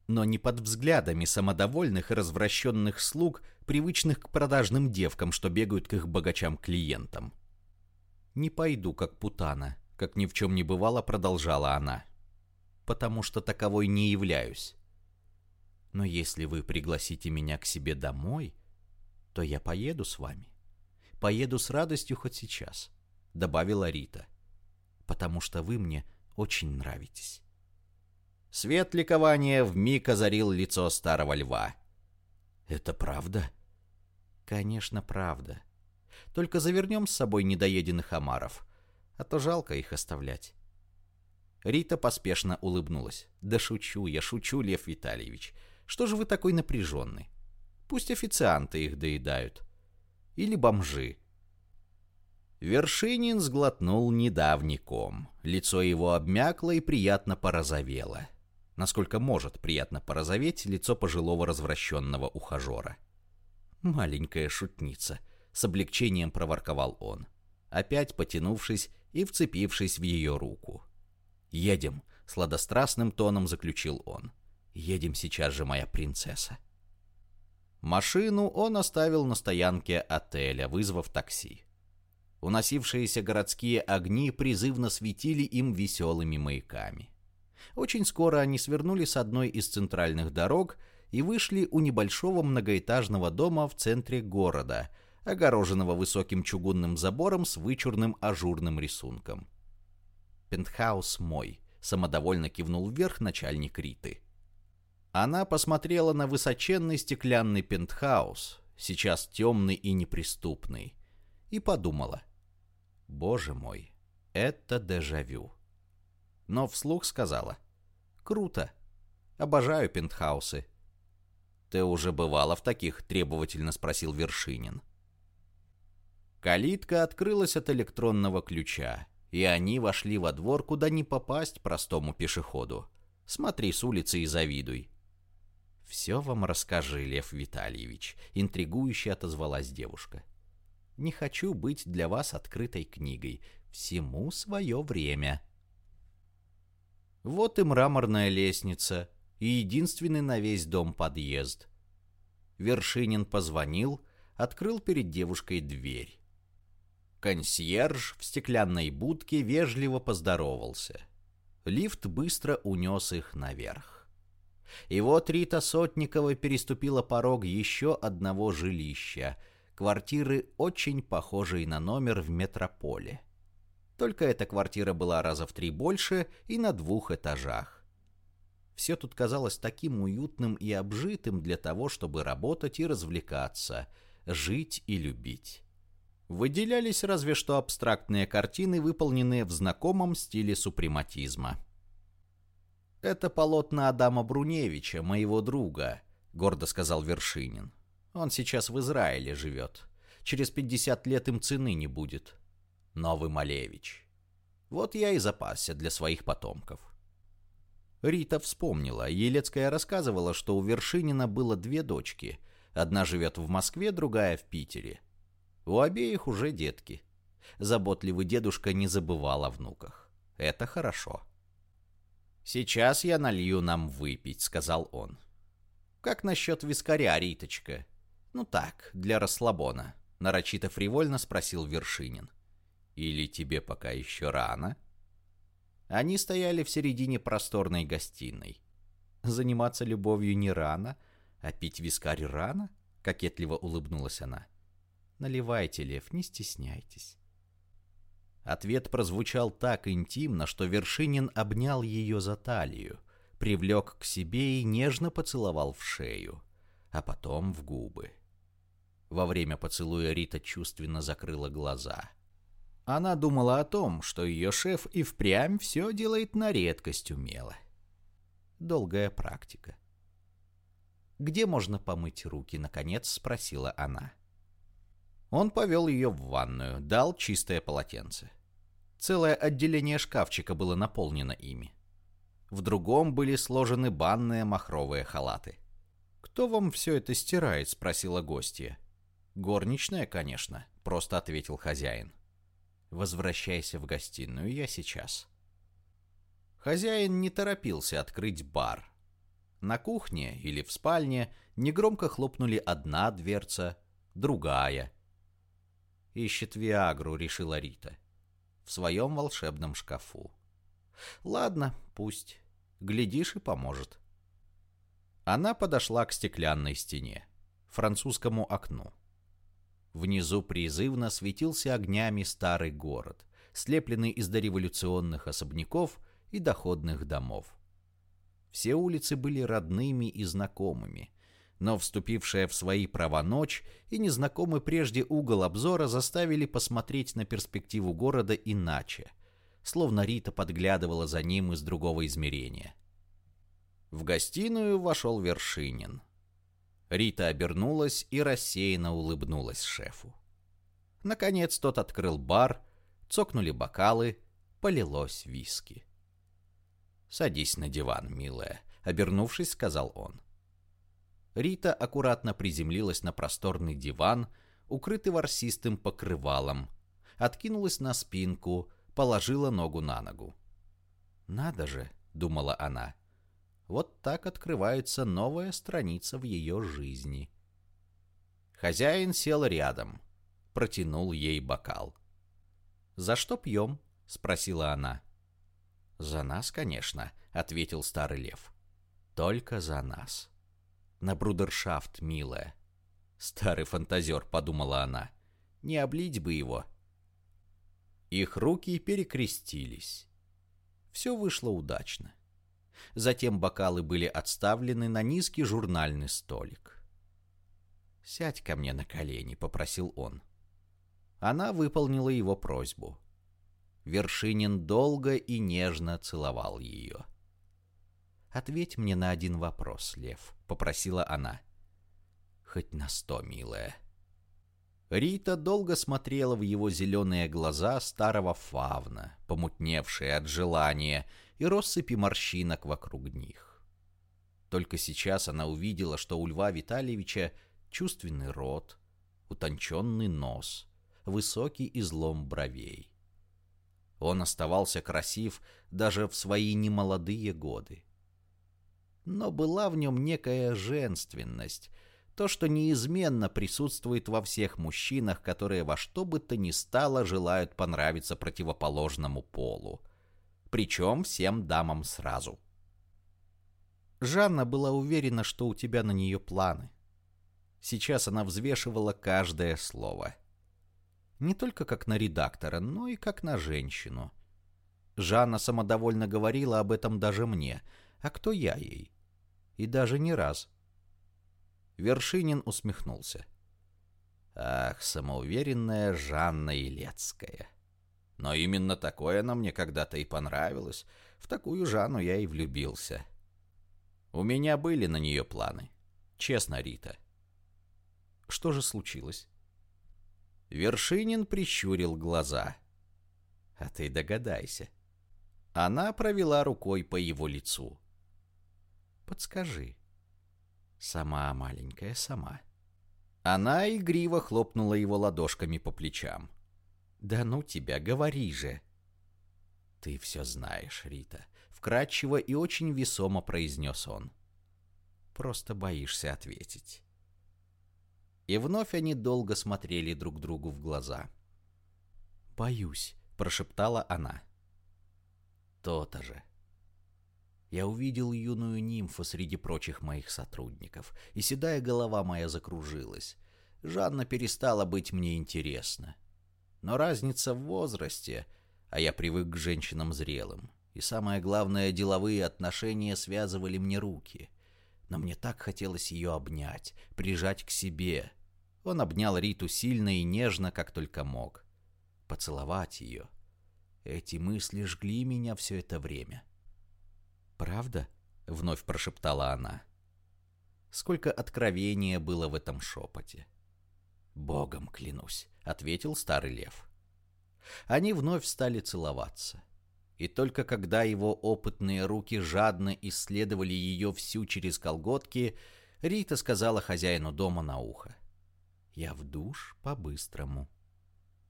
Но не под взглядами самодовольных и развращенных слуг, привычных к продажным девкам, что бегают к их богачам-клиентам. «Не пойду, как путана», — как ни в чем не бывало, продолжала она. «Потому что таковой не являюсь. Но если вы пригласите меня к себе домой, то я поеду с вами. Поеду с радостью хоть сейчас», — добавила Рита. «Потому что вы мне очень нравитесь». Свет ликования вмиг озарил лицо старого льва. «Это правда?» Конечно, правда. Только завернем с собой недоеденных омаров, а то жалко их оставлять. Рита поспешно улыбнулась. «Да шучу я, шучу, Лев Витальевич. Что же вы такой напряженный? Пусть официанты их доедают. Или бомжи». Вершинин сглотнул недавний ком. Лицо его обмякло и приятно порозовело. Насколько может приятно порозоветь лицо пожилого развращенного ухажера. — «Маленькая шутница», — с облегчением проворковал он, опять потянувшись и вцепившись в ее руку. «Едем», — сладострастным тоном заключил он. «Едем сейчас же, моя принцесса». Машину он оставил на стоянке отеля, вызвав такси. Уносившиеся городские огни призывно светили им веселыми маяками. Очень скоро они свернули с одной из центральных дорог и вышли у небольшого многоэтажного дома в центре города, огороженного высоким чугунным забором с вычурным ажурным рисунком. «Пентхаус мой», — самодовольно кивнул вверх начальник Риты. Она посмотрела на высоченный стеклянный пентхаус, сейчас темный и неприступный, и подумала, «Боже мой, это дежавю». Но вслух сказала, «Круто, обожаю пентхаусы». «Ты уже бывала в таких?» — требовательно спросил Вершинин. Калитка открылась от электронного ключа, и они вошли во двор, куда не попасть простому пешеходу. Смотри с улицы и завидуй. «Все вам расскажи, Лев Витальевич», — интригующе отозвалась девушка. «Не хочу быть для вас открытой книгой. Всему свое время». Вот и мраморная лестница, и единственный на весь дом подъезд. Вершинин позвонил, открыл перед девушкой дверь. Консьерж в стеклянной будке вежливо поздоровался. Лифт быстро унес их наверх. И вот Рита Сотникова переступила порог еще одного жилища, квартиры, очень похожей на номер в метрополе. Только эта квартира была раза в три больше и на двух этажах. Все тут казалось таким уютным и обжитым для того, чтобы работать и развлекаться, жить и любить. Выделялись разве что абстрактные картины, выполненные в знакомом стиле супрематизма. «Это полотна Адама Бруневича, моего друга», — гордо сказал Вершинин. «Он сейчас в Израиле живет. Через пятьдесят лет им цены не будет. Новый Малевич. Вот я и запасся для своих потомков». Рита вспомнила. Елецкая рассказывала, что у Вершинина было две дочки. Одна живет в Москве, другая в Питере. У обеих уже детки. Заботливый дедушка не забывал о внуках. Это хорошо. «Сейчас я налью нам выпить», — сказал он. «Как насчет вискаря, Риточка?» «Ну так, для расслабона», — нарочито фривольно спросил Вершинин. «Или тебе пока еще рано?» Они стояли в середине просторной гостиной. «Заниматься любовью не рано, а пить вискарь рано?» — кокетливо улыбнулась она. «Наливайте, Лев, не стесняйтесь». Ответ прозвучал так интимно, что Вершинин обнял ее за талию, привлек к себе и нежно поцеловал в шею, а потом в губы. Во время поцелуя Рита чувственно закрыла глаза. Она думала о том, что ее шеф и впрямь все делает на редкость умело. Долгая практика. «Где можно помыть руки?» — наконец спросила она. Он повел ее в ванную, дал чистое полотенце. Целое отделение шкафчика было наполнено ими. В другом были сложены банные махровые халаты. «Кто вам все это стирает?» — спросила гостья. «Горничная, конечно», — просто ответил хозяин. «Возвращайся в гостиную, я сейчас». Хозяин не торопился открыть бар. На кухне или в спальне негромко хлопнули одна дверца, другая. «Ищет Виагру», — решила Рита. «В своем волшебном шкафу». «Ладно, пусть. Глядишь и поможет». Она подошла к стеклянной стене, французскому окну. Внизу призывно светился огнями старый город, слепленный из дореволюционных особняков и доходных домов. Все улицы были родными и знакомыми, но вступившая в свои права ночь и незнакомый прежде угол обзора заставили посмотреть на перспективу города иначе, словно Рита подглядывала за ним из другого измерения. В гостиную вошел Вершинин. Рита обернулась и рассеянно улыбнулась шефу. Наконец тот открыл бар, цокнули бокалы, полилось виски. «Садись на диван, милая», — обернувшись, сказал он. Рита аккуратно приземлилась на просторный диван, укрытый ворсистым покрывалом, откинулась на спинку, положила ногу на ногу. «Надо же», — думала она, — «вот так открывается новая страница в ее жизни». Хозяин сел рядом, протянул ей бокал. «За что пьем?» — спросила она. «За нас, конечно», — ответил старый лев. «Только за нас». «На брудершафт, милая». «Старый фантазер», — подумала она. «Не облить бы его». Их руки перекрестились. Все вышло удачно. Затем бокалы были отставлены на низкий журнальный столик. «Сядь ко мне на колени», — попросил он. Она выполнила его просьбу. Вершинин долго и нежно целовал ее. «Ответь мне на один вопрос, Лев», — попросила она. «Хоть на сто, милая». Рита долго смотрела в его зеленые глаза старого фавна, помутневшие от желания, и россыпи морщинок вокруг них. Только сейчас она увидела, что у Льва Витальевича чувственный рот, утонченный нос, высокий излом бровей. Он оставался красив даже в свои немолодые годы. Но была в нем некая женственность, то, что неизменно присутствует во всех мужчинах, которые во что бы то ни стало желают понравиться противоположному полу. Причем всем дамам сразу. Жанна была уверена, что у тебя на нее планы. Сейчас она взвешивала каждое слово — не только как на редактора, но и как на женщину. Жанна самодовольно говорила об этом даже мне. А кто я ей? И даже не раз. Вершинин усмехнулся. Ах, самоуверенная Жанна Илецкая. Но именно такое она мне когда-то и понравилось. В такую Жанну я и влюбился. У меня были на нее планы. Честно, Рита. Что же случилось? Вершинин прищурил глаза. «А ты догадайся». Она провела рукой по его лицу. «Подскажи». «Сама, маленькая, сама». Она игриво хлопнула его ладошками по плечам. «Да ну тебя, говори же!» «Ты все знаешь, Рита», — вкратчиво и очень весомо произнес он. «Просто боишься ответить». И вновь они долго смотрели друг другу в глаза. «Боюсь», — прошептала она. «То-то же». Я увидел юную нимфу среди прочих моих сотрудников, и седая голова моя закружилась. Жанна перестала быть мне интересна. Но разница в возрасте, а я привык к женщинам зрелым, и самое главное, деловые отношения связывали мне руки. Но мне так хотелось ее обнять, прижать к себе, Он обнял Риту сильно и нежно, как только мог. Поцеловать ее. Эти мысли жгли меня все это время. «Правда?» — вновь прошептала она. Сколько откровения было в этом шепоте. «Богом клянусь», — ответил старый лев. Они вновь стали целоваться. И только когда его опытные руки жадно исследовали ее всю через колготки, Рита сказала хозяину дома на ухо. «Я в душ по-быстрому».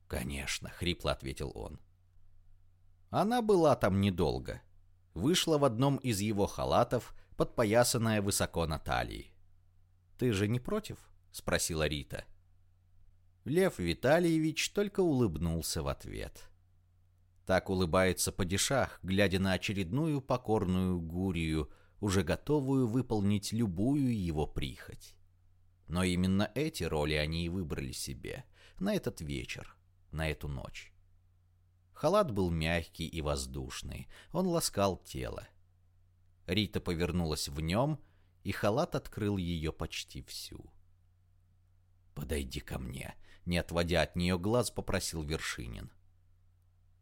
«Конечно», — хрипло ответил он. Она была там недолго. Вышла в одном из его халатов, подпоясанная высоко на талии. «Ты же не против?» — спросила Рита. Лев Витальевич только улыбнулся в ответ. Так улыбается падишах, глядя на очередную покорную гурию, уже готовую выполнить любую его прихоть. Но именно эти роли они и выбрали себе, на этот вечер, на эту ночь. Халат был мягкий и воздушный, он ласкал тело. Рита повернулась в нем, и халат открыл ее почти всю. «Подойди ко мне», — не отводя от нее глаз, попросил Вершинин.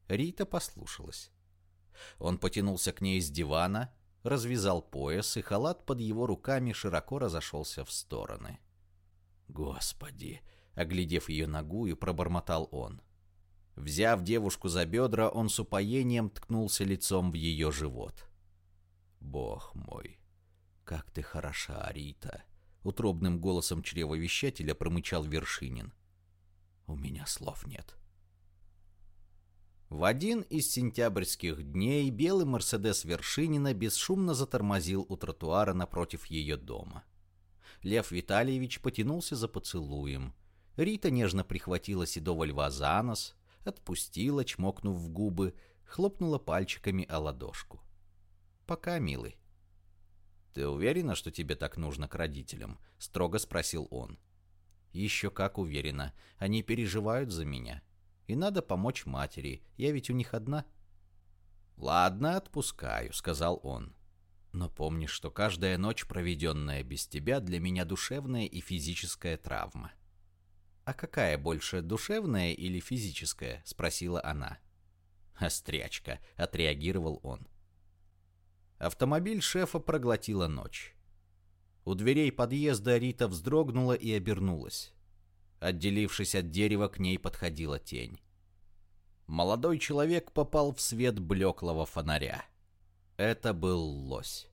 Рита послушалась. Он потянулся к ней с дивана, развязал пояс, и халат под его руками широко разошелся в стороны. «Господи!» — оглядев ее ногу, и пробормотал он. Взяв девушку за бедра, он с упоением ткнулся лицом в ее живот. «Бог мой, как ты хороша, Рита!» — утробным голосом чревовещателя промычал Вершинин. «У меня слов нет». В один из сентябрьских дней белый Мерседес Вершинина бесшумно затормозил у тротуара напротив ее дома. Лев Витальевич потянулся за поцелуем. Рита нежно прихватила седого льва за нос, отпустила, чмокнув в губы, хлопнула пальчиками о ладошку. «Пока, милый». «Ты уверена, что тебе так нужно к родителям?» — строго спросил он. «Еще как уверена. Они переживают за меня. И надо помочь матери. Я ведь у них одна». «Ладно, отпускаю», — сказал он. «Но помни, что каждая ночь, проведенная без тебя, для меня душевная и физическая травма». «А какая больше, душевная или физическая?» — спросила она. «Острячка», — отреагировал он. Автомобиль шефа проглотила ночь. У дверей подъезда Рита вздрогнула и обернулась. Отделившись от дерева, к ней подходила тень. Молодой человек попал в свет блеклого фонаря. Это был лось.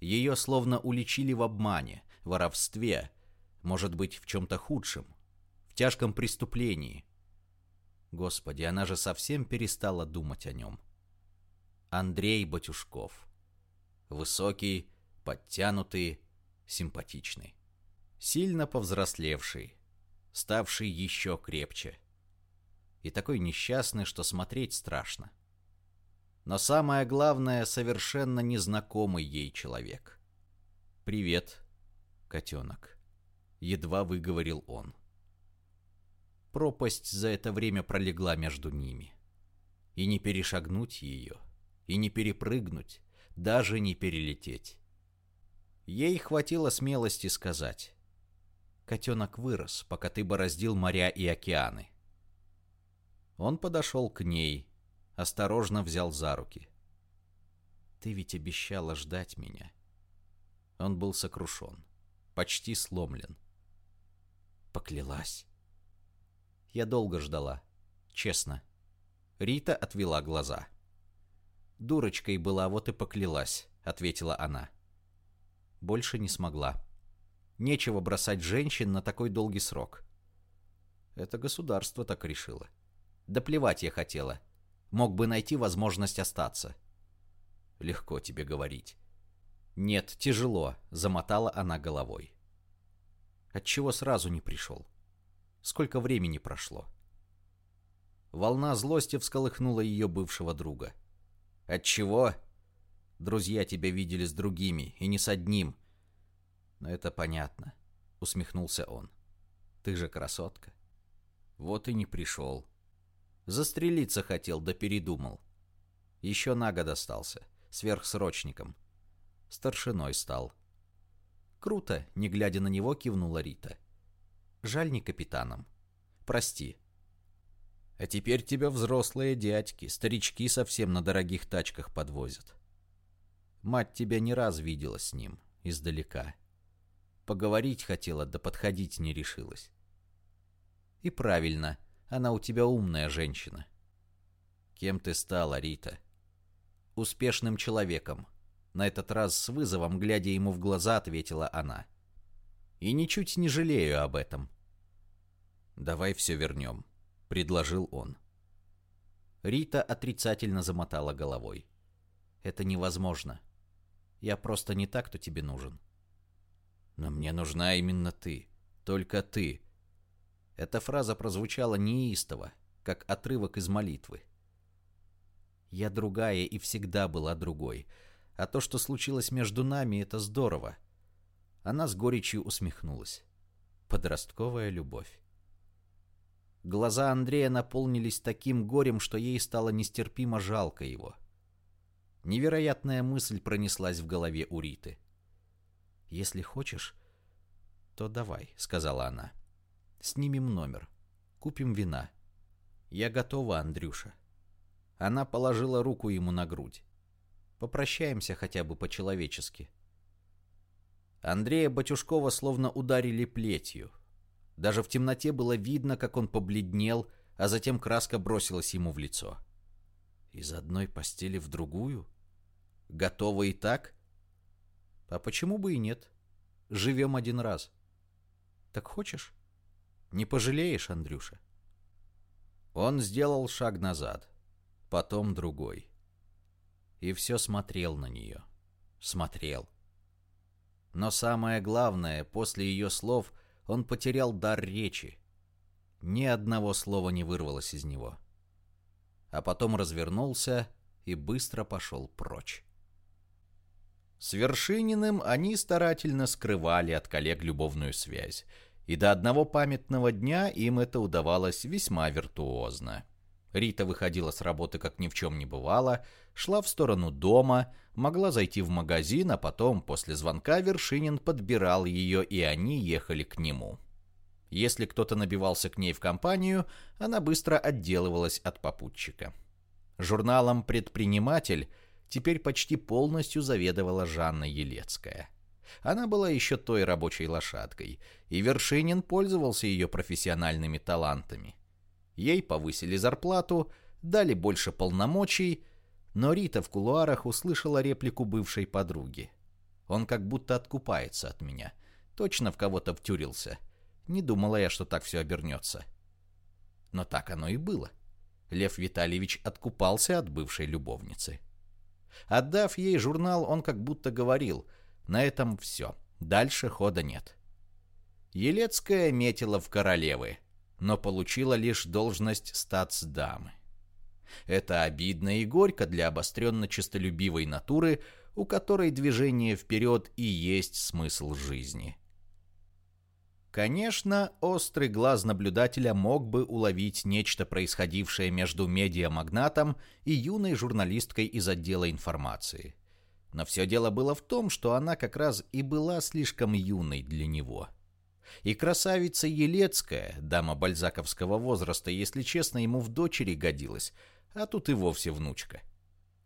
Ее словно уличили в обмане, воровстве, может быть, в чем-то худшем, в тяжком преступлении. Господи, она же совсем перестала думать о нем. Андрей Батюшков. Высокий, подтянутый, симпатичный. Сильно повзрослевший, ставший еще крепче. И такой несчастный, что смотреть страшно. Но самое главное, совершенно незнакомый ей человек. «Привет, котенок» едва выговорил он. Пропасть за это время пролегла между ними. И не перешагнуть ее, и не перепрыгнуть, даже не перелететь. Ей хватило смелости сказать. «Котенок вырос, пока ты бороздил моря и океаны». Он подошел к ней, осторожно взял за руки. «Ты ведь обещала ждать меня». Он был сокрушен, почти сломлен. Поклялась. Я долго ждала. Честно. Рита отвела глаза. «Дурочкой была, вот и поклялась», — ответила она. Больше не смогла. Нечего бросать женщин на такой долгий срок. Это государство так решило. Да плевать я хотела. Мог бы найти возможность остаться. Легко тебе говорить. Нет, тяжело, замотала она головой. Отчего сразу не пришел? Сколько времени прошло? Волна злости всколыхнула ее бывшего друга. Отчего? Друзья тебя видели с другими, и не с одним. Но это понятно, усмехнулся он. Ты же красотка. Вот и не пришел. Застрелиться хотел, да передумал. Еще на год остался, сверхсрочником. Старшиной стал. Круто, не глядя на него, кивнула Рита. Жаль не капитаном. Прости. А теперь тебя взрослые дядьки, старички совсем на дорогих тачках подвозят. Мать тебя не раз видела с ним, издалека. Поговорить хотела, да подходить не решилась. И правильно, она у тебя умная женщина. Кем ты стала, Рита? Успешным человеком. На этот раз с вызовом, глядя ему в глаза, ответила она. И ничуть не жалею об этом. Давай все вернем. — предложил он. Рита отрицательно замотала головой. «Это невозможно. Я просто не так, кто тебе нужен». «Но мне нужна именно ты. Только ты». Эта фраза прозвучала неистово, как отрывок из молитвы. «Я другая и всегда была другой. А то, что случилось между нами, это здорово». Она с горечью усмехнулась. Подростковая любовь. Глаза Андрея наполнились таким горем, что ей стало нестерпимо жалко его. Невероятная мысль пронеслась в голове у Риты. «Если хочешь, то давай», — сказала она. «Снимем номер. Купим вина. Я готова, Андрюша». Она положила руку ему на грудь. «Попрощаемся хотя бы по-человечески». Андрея Батюшкова словно ударили плетью. Даже в темноте было видно, как он побледнел, а затем краска бросилась ему в лицо. Из одной постели в другую? Готово и так? А почему бы и нет? Живем один раз. Так хочешь? Не пожалеешь, Андрюша? Он сделал шаг назад, потом другой. И все смотрел на нее. Смотрел. Но самое главное, после ее слов — он потерял дар речи. Ни одного слова не вырвалось из него. А потом развернулся и быстро пошел прочь. С Вершининым они старательно скрывали от коллег любовную связь, и до одного памятного дня им это удавалось весьма виртуозно. Рита выходила с работы как ни в чем не бывало, шла в сторону дома, могла зайти в магазин, а потом, после звонка, Вершинин подбирал ее, и они ехали к нему. Если кто-то набивался к ней в компанию, она быстро отделывалась от попутчика. Журналом «Предприниматель» теперь почти полностью заведовала Жанна Елецкая. Она была еще той рабочей лошадкой, и Вершинин пользовался ее профессиональными талантами. Ей повысили зарплату, дали больше полномочий, но Рита в кулуарах услышала реплику бывшей подруги. Он как будто откупается от меня. Точно в кого-то втюрился. Не думала я, что так все обернется. Но так оно и было. Лев Витальевич откупался от бывшей любовницы. Отдав ей журнал, он как будто говорил, на этом все, дальше хода нет. Елецкая метила в королевы но получила лишь должность статсдамы. Это обидно и горько для обостренно честолюбивой натуры, у которой движение вперед и есть смысл жизни. Конечно, острый глаз наблюдателя мог бы уловить нечто происходившее между медиамагнатом и юной журналисткой из отдела информации. Но все дело было в том, что она как раз и была слишком юной для него – и красавица Елецкая, дама бальзаковского возраста, если честно, ему в дочери годилась, а тут и вовсе внучка.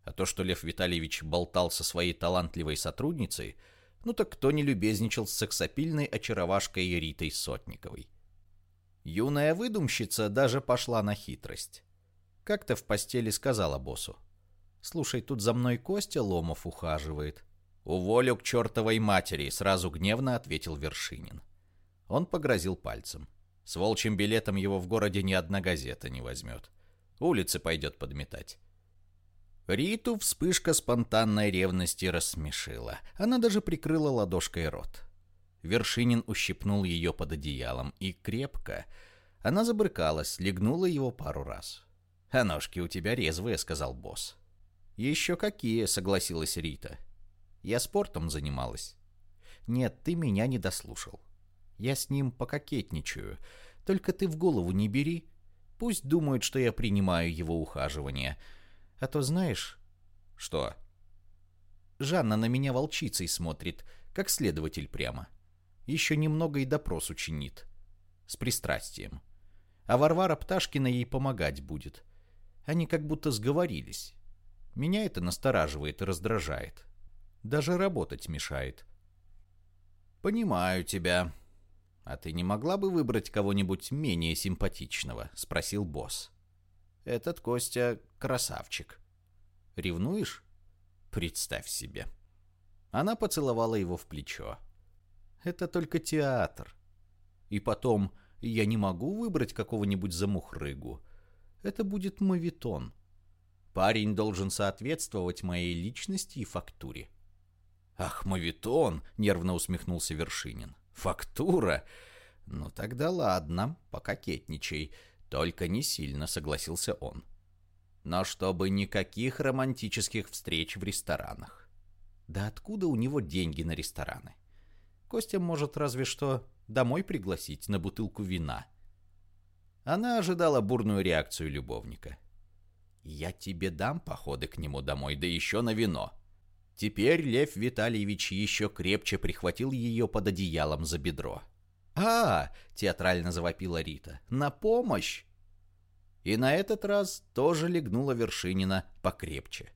А то, что Лев Витальевич болтал со своей талантливой сотрудницей, ну так кто не любезничал с сексапильной очаровашкой Ритой Сотниковой? Юная выдумщица даже пошла на хитрость. Как-то в постели сказала боссу. «Слушай, тут за мной Костя Ломов ухаживает». «Уволю к чертовой матери», — сразу гневно ответил Вершинин. Он погрозил пальцем. С волчьим билетом его в городе ни одна газета не возьмет. Улицы пойдет подметать. Риту вспышка спонтанной ревности рассмешила. Она даже прикрыла ладошкой рот. Вершинин ущипнул ее под одеялом и крепко. Она забрыкалась, легнула его пару раз. «А ножки у тебя резвые», — сказал босс. «Еще какие», — согласилась Рита. «Я спортом занималась». «Нет, ты меня не дослушал. Я с ним пококетничаю. Только ты в голову не бери. Пусть думают, что я принимаю его ухаживание. А то знаешь... Что? Жанна на меня волчицей смотрит, как следователь прямо. Еще немного и допрос учинит. с пристрастием. А Варвара Пташкина ей помогать будет. Они как будто сговорились. Меня это настораживает и раздражает. Даже работать мешает. «Понимаю тебя. А ты не могла бы выбрать кого-нибудь менее симпатичного?» — спросил босс. «Этот Костя красавчик. Ревнуешь? Представь себе». Она поцеловала его в плечо. «Это только театр. И потом, я не могу выбрать какого-нибудь замухрыгу. Это будет мавитон. Парень должен соответствовать моей личности и фактуре. «Ах, мавитон!» — нервно усмехнулся Вершинин. «Фактура? Ну тогда ладно, пококетничай. Только не сильно», — согласился он. «Но чтобы никаких романтических встреч в ресторанах. Да откуда у него деньги на рестораны? Костя может разве что домой пригласить на бутылку вина». Она ожидала бурную реакцию любовника. «Я тебе дам походы к нему домой, да еще на вино», Теперь Лев Витальевич еще крепче прихватил ее под одеялом за бедро. «А!» — театрально завопила Рита. «На помощь!» И на этот раз тоже легнула Вершинина покрепче.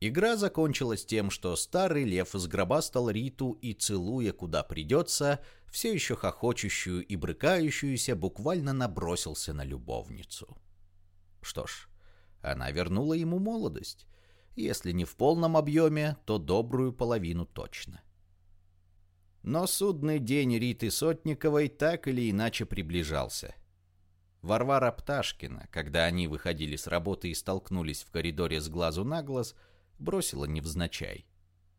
Игра закончилась тем, что старый лев сгробастал Риту и, целуя куда придется, все еще хохочущую и брыкающуюся, буквально набросился на любовницу. Что ж, она вернула ему молодость, если не в полном объеме, то добрую половину точно. Но судный день Риты Сотниковой так или иначе приближался. Варвара Пташкина, когда они выходили с работы и столкнулись в коридоре с глазу на глаз, бросила невзначай.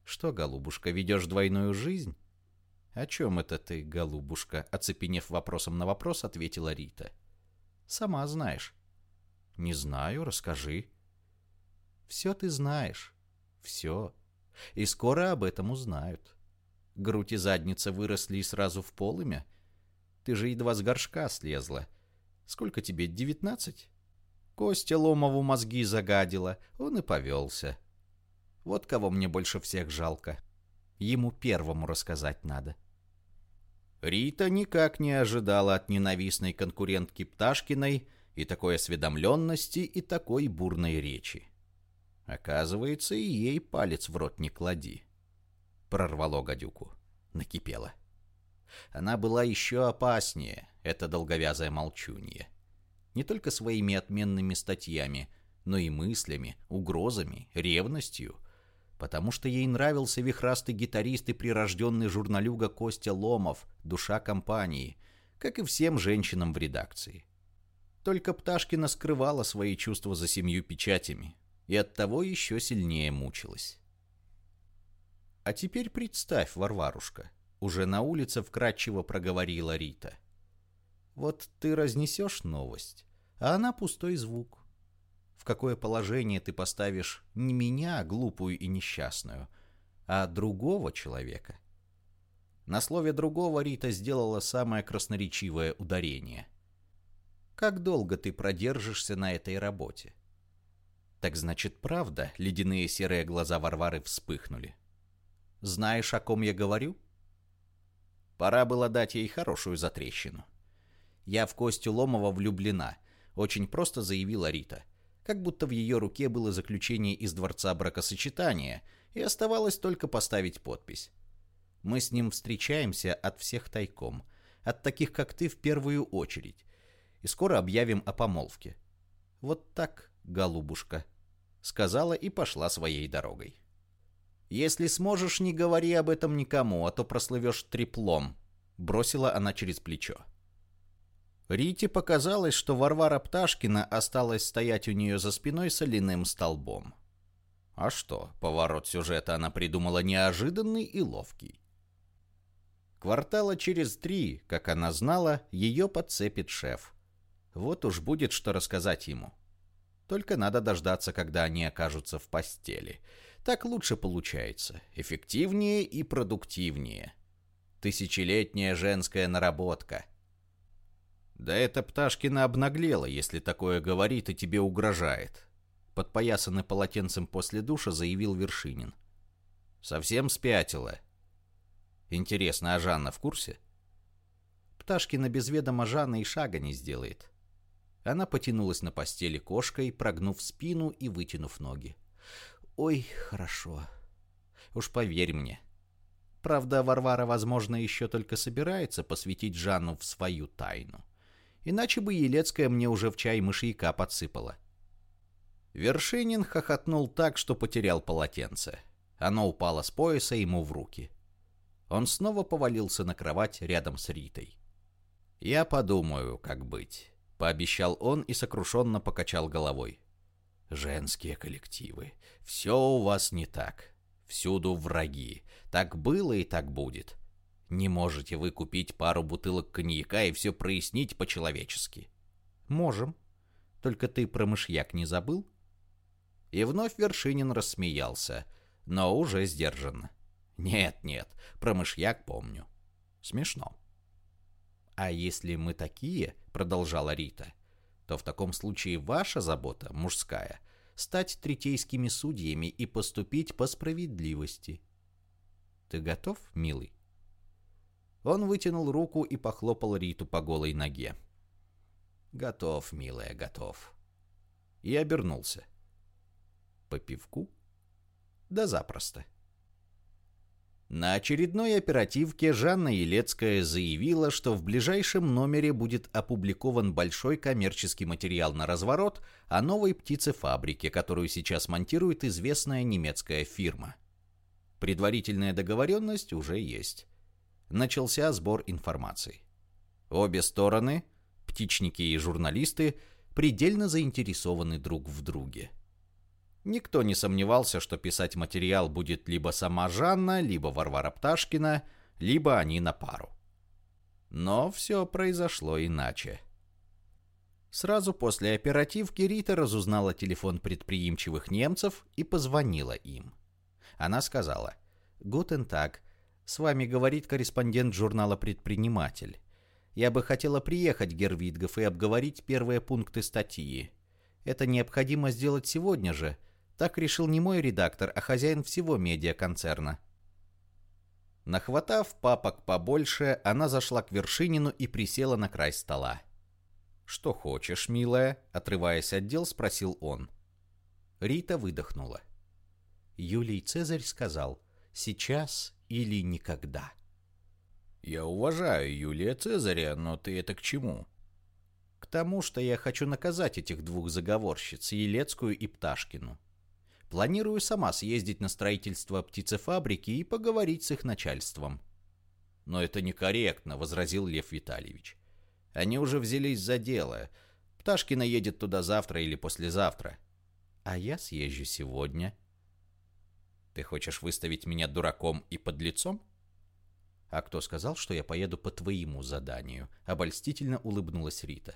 «Что, голубушка, ведешь двойную жизнь?» «О чем это ты, голубушка?» Оцепенев вопросом на вопрос, ответила Рита. «Сама знаешь». «Не знаю, расскажи». Все ты знаешь. Все. И скоро об этом узнают. Грудь и задница выросли сразу в полымя. Ты же едва с горшка слезла. Сколько тебе, девятнадцать? Костя Ломову мозги загадила, он и повелся. Вот кого мне больше всех жалко. Ему первому рассказать надо. Рита никак не ожидала от ненавистной конкурентки Пташкиной и такой осведомленности, и такой бурной речи. Оказывается, и ей палец в рот не клади. Прорвало гадюку. Накипело. Она была еще опаснее, это долговязое молчунье. Не только своими отменными статьями, но и мыслями, угрозами, ревностью. Потому что ей нравился вихрастый гитарист и прирожденный журналюга Костя Ломов, душа компании, как и всем женщинам в редакции. Только Пташкина скрывала свои чувства за семью печатями, и оттого еще сильнее мучилась. «А теперь представь, Варварушка», — уже на улице вкратчиво проговорила Рита. «Вот ты разнесешь новость, а она пустой звук. В какое положение ты поставишь не меня, глупую и несчастную, а другого человека?» На слове «другого» Рита сделала самое красноречивое ударение. «Как долго ты продержишься на этой работе?» Так значит, правда, ледяные серые глаза Варвары вспыхнули. Знаешь, о ком я говорю? Пора было дать ей хорошую затрещину. Я в Костю Ломова влюблена, очень просто заявила Рита. Как будто в ее руке было заключение из дворца бракосочетания, и оставалось только поставить подпись. Мы с ним встречаемся от всех тайком, от таких, как ты, в первую очередь, и скоро объявим о помолвке. Вот так, голубушка», — сказала и пошла своей дорогой. «Если сможешь, не говори об этом никому, а то прослывешь треплом», — бросила она через плечо. Рите показалось, что Варвара Пташкина осталась стоять у нее за спиной соляным столбом. А что, поворот сюжета она придумала неожиданный и ловкий. Квартала через три, как она знала, ее подцепит шеф. Вот уж будет что рассказать ему. Только надо дождаться, когда они окажутся в постели. Так лучше получается. Эффективнее и продуктивнее. Тысячелетняя женская наработка. Да эта Пташкина обнаглела, если такое говорит и тебе угрожает. Подпоясанный полотенцем после душа заявил Вершинин. Совсем спятила. Интересно, а Жанна в курсе? Пташкина без ведома Жанна и шага не сделает. Она потянулась на постели кошкой, прогнув спину и вытянув ноги. «Ой, хорошо. Уж поверь мне. Правда, Варвара, возможно, еще только собирается посвятить Жанну в свою тайну. Иначе бы Елецкая мне уже в чай мышьяка подсыпала». Вершинин хохотнул так, что потерял полотенце. Оно упало с пояса ему в руки. Он снова повалился на кровать рядом с Ритой. «Я подумаю, как быть», — пообещал он и сокрушенно покачал головой. «Женские коллективы. Все у вас не так. Всюду враги. Так было и так будет. Не можете вы купить пару бутылок коньяка и все прояснить по-человечески?» «Можем. Только ты про мышьяк не забыл?» И вновь Вершинин рассмеялся, но уже сдержанно. «Нет, нет, про мышьяк помню. Смешно». «А если мы такие, — продолжала Рита, — то в таком случае ваша забота, мужская, стать третейскими судьями и поступить по справедливости. Ты готов, милый?» Он вытянул руку и похлопал Риту по голой ноге. «Готов, милая, готов». И обернулся. По пивку? Да запросто. На очередной оперативке Жанна Елецкая заявила, что в ближайшем номере будет опубликован большой коммерческий материал на разворот о новой птицефабрике, которую сейчас монтирует известная немецкая фирма. Предварительная договоренность уже есть. Начался сбор информации. Обе стороны, птичники и журналисты, предельно заинтересованы друг в друге. Никто не сомневался, что писать материал будет либо сама Жанна, либо Варвара Пташкина, либо они на пару. Но все произошло иначе. Сразу после оперативки Рита разузнала телефон предприимчивых немцев и позвонила им. Она сказала «Гутен так, с вами говорит корреспондент журнала «Предприниматель». Я бы хотела приехать, Гервидгов, и обговорить первые пункты статьи. Это необходимо сделать сегодня же, так решил не мой редактор, а хозяин всего медиаконцерна. Нахватав папок побольше, она зашла к Вершинину и присела на край стола. «Что хочешь, милая?» — отрываясь от дел, спросил он. Рита выдохнула. Юлий Цезарь сказал «Сейчас или никогда». «Я уважаю Юлия Цезаря, но ты это к чему?» «К тому, что я хочу наказать этих двух заговорщиц, Елецкую и Пташкину. Планирую сама съездить на строительство птицефабрики и поговорить с их начальством. Но это некорректно, возразил Лев Витальевич. Они уже взялись за дело. Пташкина едет туда завтра или послезавтра. А я съезжу сегодня. Ты хочешь выставить меня дураком и подлецом? А кто сказал, что я поеду по твоему заданию? Обольстительно улыбнулась Рита.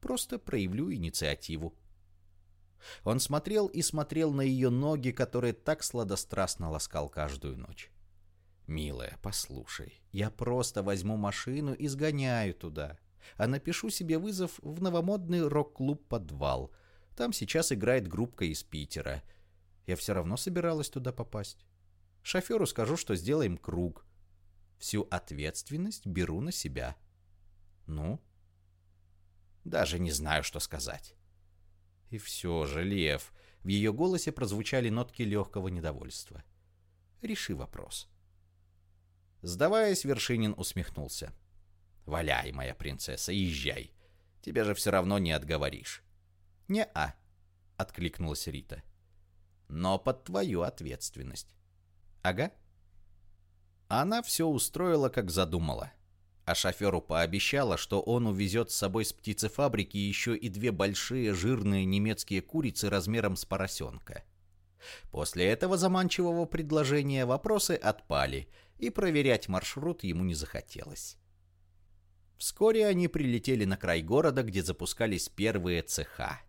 Просто проявлю инициативу. Он смотрел и смотрел на ее ноги, которые так сладострастно ласкал каждую ночь. «Милая, послушай, я просто возьму машину и сгоняю туда, а напишу себе вызов в новомодный рок-клуб «Подвал». Там сейчас играет группка из Питера. Я все равно собиралась туда попасть. Шоферу скажу, что сделаем круг. Всю ответственность беру на себя. Ну? Даже не знаю, что сказать. И все же, Лев, в ее голосе прозвучали нотки легкого недовольства. Реши вопрос. Сдаваясь, Вершинин усмехнулся. «Валяй, моя принцесса, езжай. Тебя же все равно не отговоришь». «Не-а», — откликнулась Рита. «Но под твою ответственность». «Ага». Она все устроила, как задумала а шоферу пообещала, что он увезет с собой с птицефабрики еще и две большие жирные немецкие курицы размером с поросенка. После этого заманчивого предложения вопросы отпали, и проверять маршрут ему не захотелось. Вскоре они прилетели на край города, где запускались первые цеха.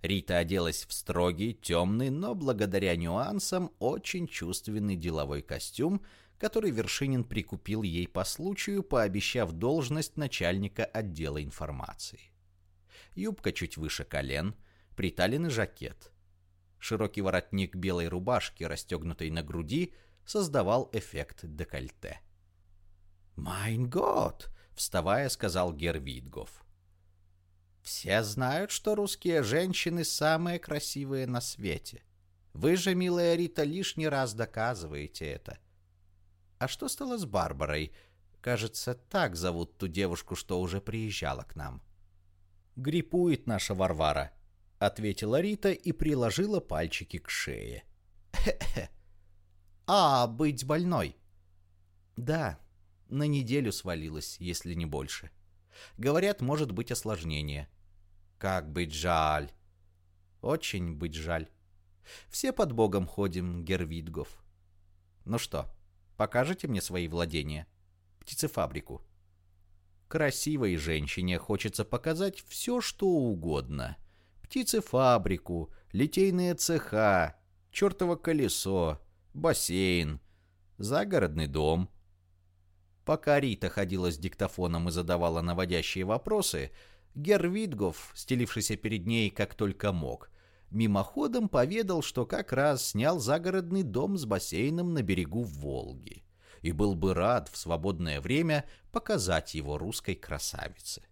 Рита оделась в строгий, темный, но благодаря нюансам очень чувственный деловой костюм – который Вершинин прикупил ей по случаю, пообещав должность начальника отдела информации. Юбка чуть выше колен, приталенный жакет. Широкий воротник белой рубашки, расстегнутой на груди, создавал эффект декольте. «Майн год!» — вставая, сказал Гервидгов. Все знают, что русские женщины самые красивые на свете. Вы же, милая Рита, лишний раз доказываете это. А что стало с Барбарой? Кажется, так зовут ту девушку, что уже приезжала к нам. Гриппует наша Варвара, ответила Рита и приложила пальчики к шее. А, быть больной. Да, на неделю свалилась, если не больше. Говорят, может быть осложнение. Как быть жаль. Очень быть жаль. Все под Богом ходим, Гервидгов. Ну что, покажете мне свои владения? Птицефабрику. Красивой женщине хочется показать все, что угодно. Птицефабрику, литейные цеха, чертово колесо, бассейн, загородный дом. Пока Рита ходила с диктофоном и задавала наводящие вопросы, Гервидгов, стелившийся перед ней как только мог, мимоходом поведал, что как раз снял загородный дом с бассейном на берегу Волги и был бы рад в свободное время показать его русской красавице.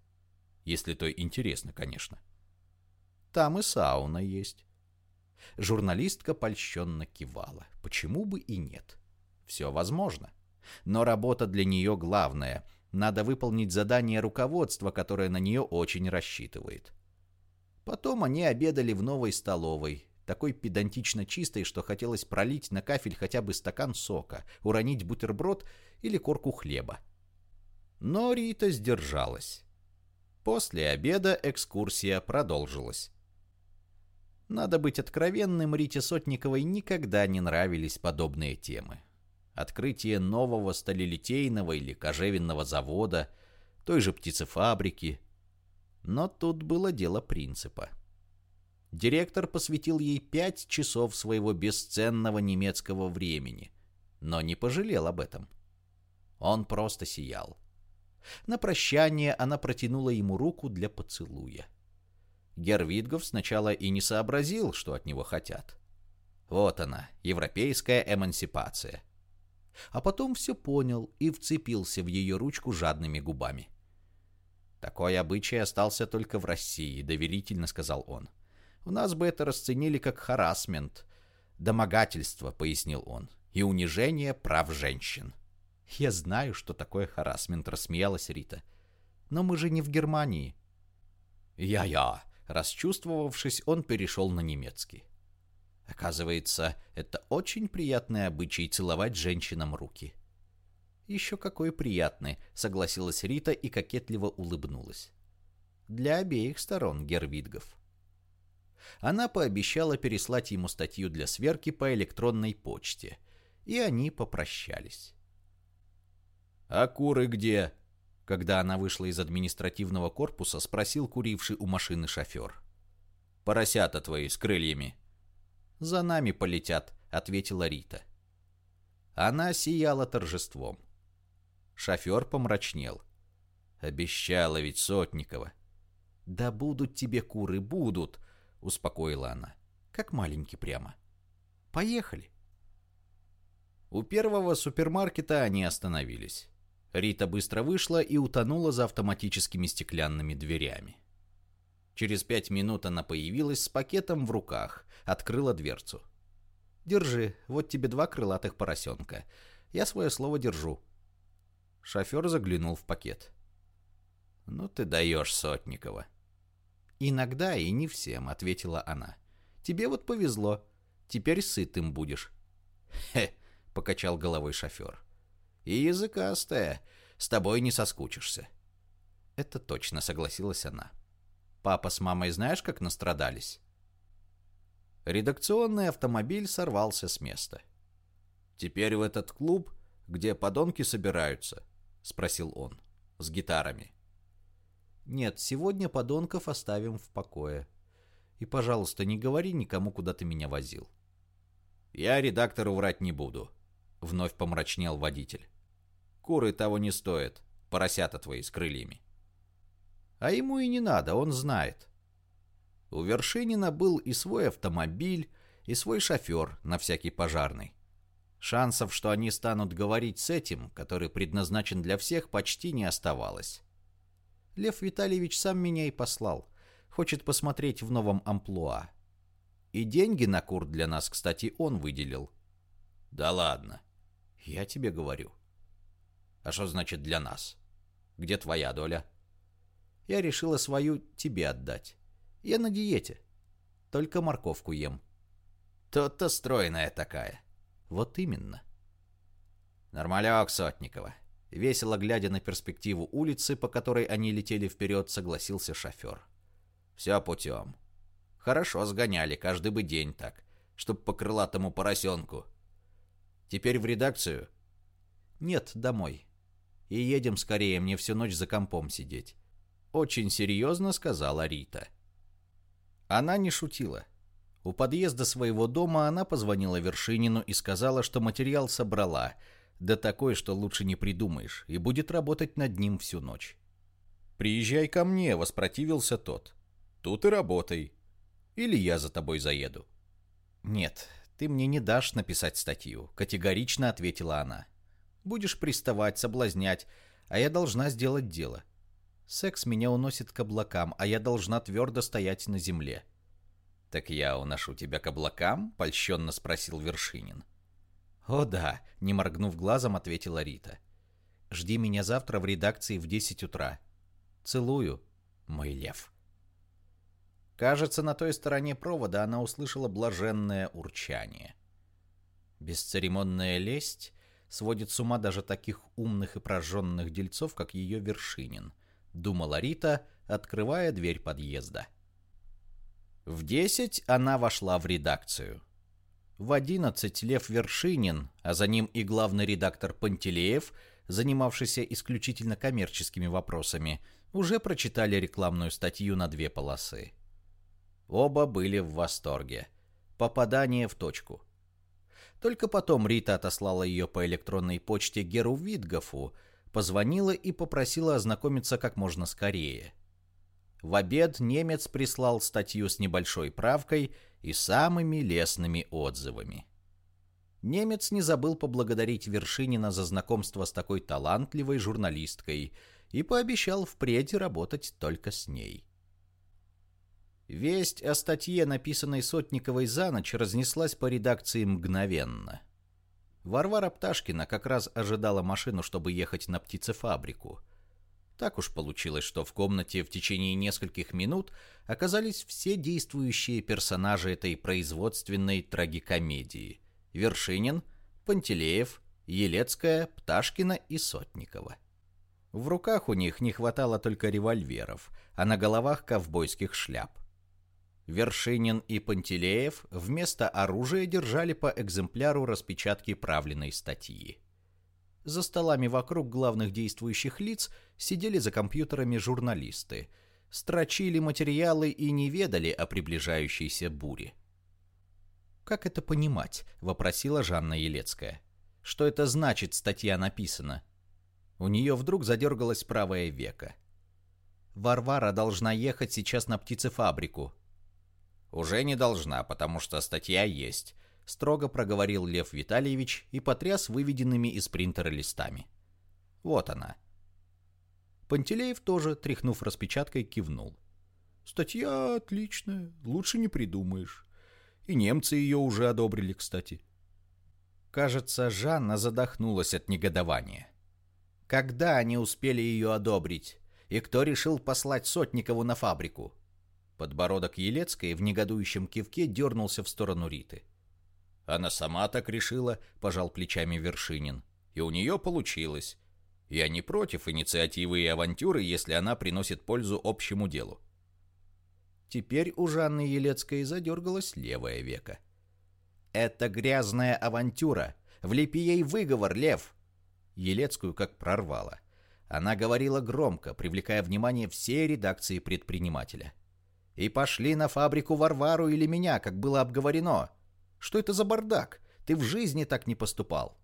Если то интересно, конечно. Там и сауна есть. Журналистка польщенно кивала. Почему бы и нет? Все возможно. Но работа для нее главная. Надо выполнить задание руководства, которое на нее очень рассчитывает. Потом они обедали в новой столовой, такой педантично чистой, что хотелось пролить на кафель хотя бы стакан сока, уронить бутерброд или корку хлеба. Но Рита сдержалась. После обеда экскурсия продолжилась. Надо быть откровенным, Рите Сотниковой никогда не нравились подобные темы. Открытие нового сталелитейного или кожевенного завода, той же птицефабрики. Но тут было дело принципа. Директор посвятил ей пять часов своего бесценного немецкого времени, но не пожалел об этом. Он просто сиял. На прощание она протянула ему руку для поцелуя. Гервидгов сначала и не сообразил, что от него хотят. Вот она, европейская эмансипация. А потом все понял и вцепился в ее ручку жадными губами. «Такой обычай остался только в России», — доверительно сказал он. «У нас бы это расценили как харасмент, домогательство», — пояснил он, — «и унижение прав женщин». «Я знаю, что такое харасмент», — рассмеялась Рита. «Но мы же не в Германии». «Я-я», Расчувствовавшись, он перешел на немецкий. Оказывается, это очень приятный обычай целовать женщинам руки. «Еще какой приятный», — согласилась Рита и кокетливо улыбнулась. «Для обеих сторон, Гервидгов». Она пообещала переслать ему статью для сверки по электронной почте, и они попрощались. «А куры где?» Когда она вышла из административного корпуса, спросил куривший у машины шофер. «Поросята твои с крыльями». «За нами полетят», — ответила Рита. Она сияла торжеством. Шофер помрачнел. «Обещала ведь Сотникова». «Да будут тебе куры, будут», — успокоила она. «Как маленький прямо. Поехали». У первого супермаркета они остановились. Рита быстро вышла и утонула за автоматическими стеклянными дверями. Через пять минут она появилась с пакетом в руках, открыла дверцу. «Держи, вот тебе два крылатых поросенка. Я свое слово держу». Шофер заглянул в пакет. «Ну ты даешь, Сотникова». «Иногда и не всем», — ответила она. «Тебе вот повезло. Теперь сытым будешь». «Хе», — покачал головой шофер. И языкастая. С тобой не соскучишься. Это точно, согласилась она. Папа с мамой знаешь, как настрадались? Редакционный автомобиль сорвался с места. «Теперь в этот клуб, где подонки собираются?» — спросил он. «С гитарами». «Нет, сегодня подонков оставим в покое. И, пожалуйста, не говори никому, куда ты меня возил». «Я редактору врать не буду», — вновь помрачнел водитель. «Куры того не стоят, поросята твои с крыльями». А ему и не надо, он знает. У Вершинина был и свой автомобиль, и свой шофер на всякий пожарный. Шансов, что они станут говорить с этим, который предназначен для всех, почти не оставалось. Лев Витальевич сам меня и послал. Хочет посмотреть в новом амплуа. И деньги на кур для нас, кстати, он выделил. Да ладно. Я тебе говорю. А что значит для нас? Где твоя доля? Я решила свою тебе отдать. Я на диете. Только морковку ем. Тот-то стройная такая. Вот именно. Нормалек, Сотникова. Весело глядя на перспективу улицы, по которой они летели вперед, согласился шофер. Все путем. Хорошо сгоняли, каждый бы день так, чтоб по крылатому поросенку. Теперь в редакцию? Нет, домой. И едем скорее, мне всю ночь за компом сидеть. Очень серьезно сказала Рита. Она не шутила. У подъезда своего дома она позвонила Вершинину и сказала, что материал собрала, да такой, что лучше не придумаешь, и будет работать над ним всю ночь. «Приезжай ко мне», — воспротивился тот. «Тут и работай. Или я за тобой заеду». «Нет, ты мне не дашь написать статью», — категорично ответила она. «Будешь приставать, соблазнять, а я должна сделать дело. Секс меня уносит к облакам, а я должна твердо стоять на земле». «Так я уношу тебя к облакам?» — польщенно спросил Вершинин. «О да», — не моргнув глазом, ответила Рита. «Жди меня завтра в редакции в 10 утра. Целую, мой лев». Кажется, на той стороне провода она услышала блаженное урчание. Бесцеремонная лесть сводит с ума даже таких умных и прожженных дельцов, как ее Вершинин, думала Рита, открывая дверь подъезда. В 10 она вошла в редакцию. В 11 Лев Вершинин, а за ним и главный редактор Пантелеев, занимавшийся исключительно коммерческими вопросами, уже прочитали рекламную статью на две полосы. Оба были в восторге. Попадание в точку. Только потом Рита отослала ее по электронной почте Геру Витгофу, позвонила и попросила ознакомиться как можно скорее – в обед немец прислал статью с небольшой правкой и самыми лестными отзывами. Немец не забыл поблагодарить Вершинина за знакомство с такой талантливой журналисткой и пообещал впредь работать только с ней. Весть о статье, написанной Сотниковой за ночь, разнеслась по редакции мгновенно. Варвара Пташкина как раз ожидала машину, чтобы ехать на птицефабрику – так уж получилось, что в комнате в течение нескольких минут оказались все действующие персонажи этой производственной трагикомедии. Вершинин, Пантелеев, Елецкая, Пташкина и Сотникова. В руках у них не хватало только револьверов, а на головах ковбойских шляп. Вершинин и Пантелеев вместо оружия держали по экземпляру распечатки правленной статьи. За столами вокруг главных действующих лиц сидели за компьютерами журналисты, строчили материалы и не ведали о приближающейся буре. «Как это понимать?» — вопросила Жанна Елецкая. «Что это значит, статья написана?» У нее вдруг задергалось правое веко. «Варвара должна ехать сейчас на птицефабрику». «Уже не должна, потому что статья есть строго проговорил Лев Витальевич и потряс выведенными из принтера листами. Вот она. Пантелеев тоже, тряхнув распечаткой, кивнул. Статья отличная, лучше не придумаешь. И немцы ее уже одобрили, кстати. Кажется, Жанна задохнулась от негодования. Когда они успели ее одобрить? И кто решил послать Сотникову на фабрику? Подбородок Елецкой в негодующем кивке дернулся в сторону Риты. Она сама так решила, пожал плечами Вершинин. И у нее получилось. Я не против инициативы и авантюры, если она приносит пользу общему делу. Теперь у Жанны Елецкой задергалось левое веко. «Это грязная авантюра! Влепи ей выговор, Лев!» Елецкую как прорвало. Она говорила громко, привлекая внимание всей редакции предпринимателя. «И пошли на фабрику Варвару или меня, как было обговорено!» Что это за бардак? Ты в жизни так не поступал.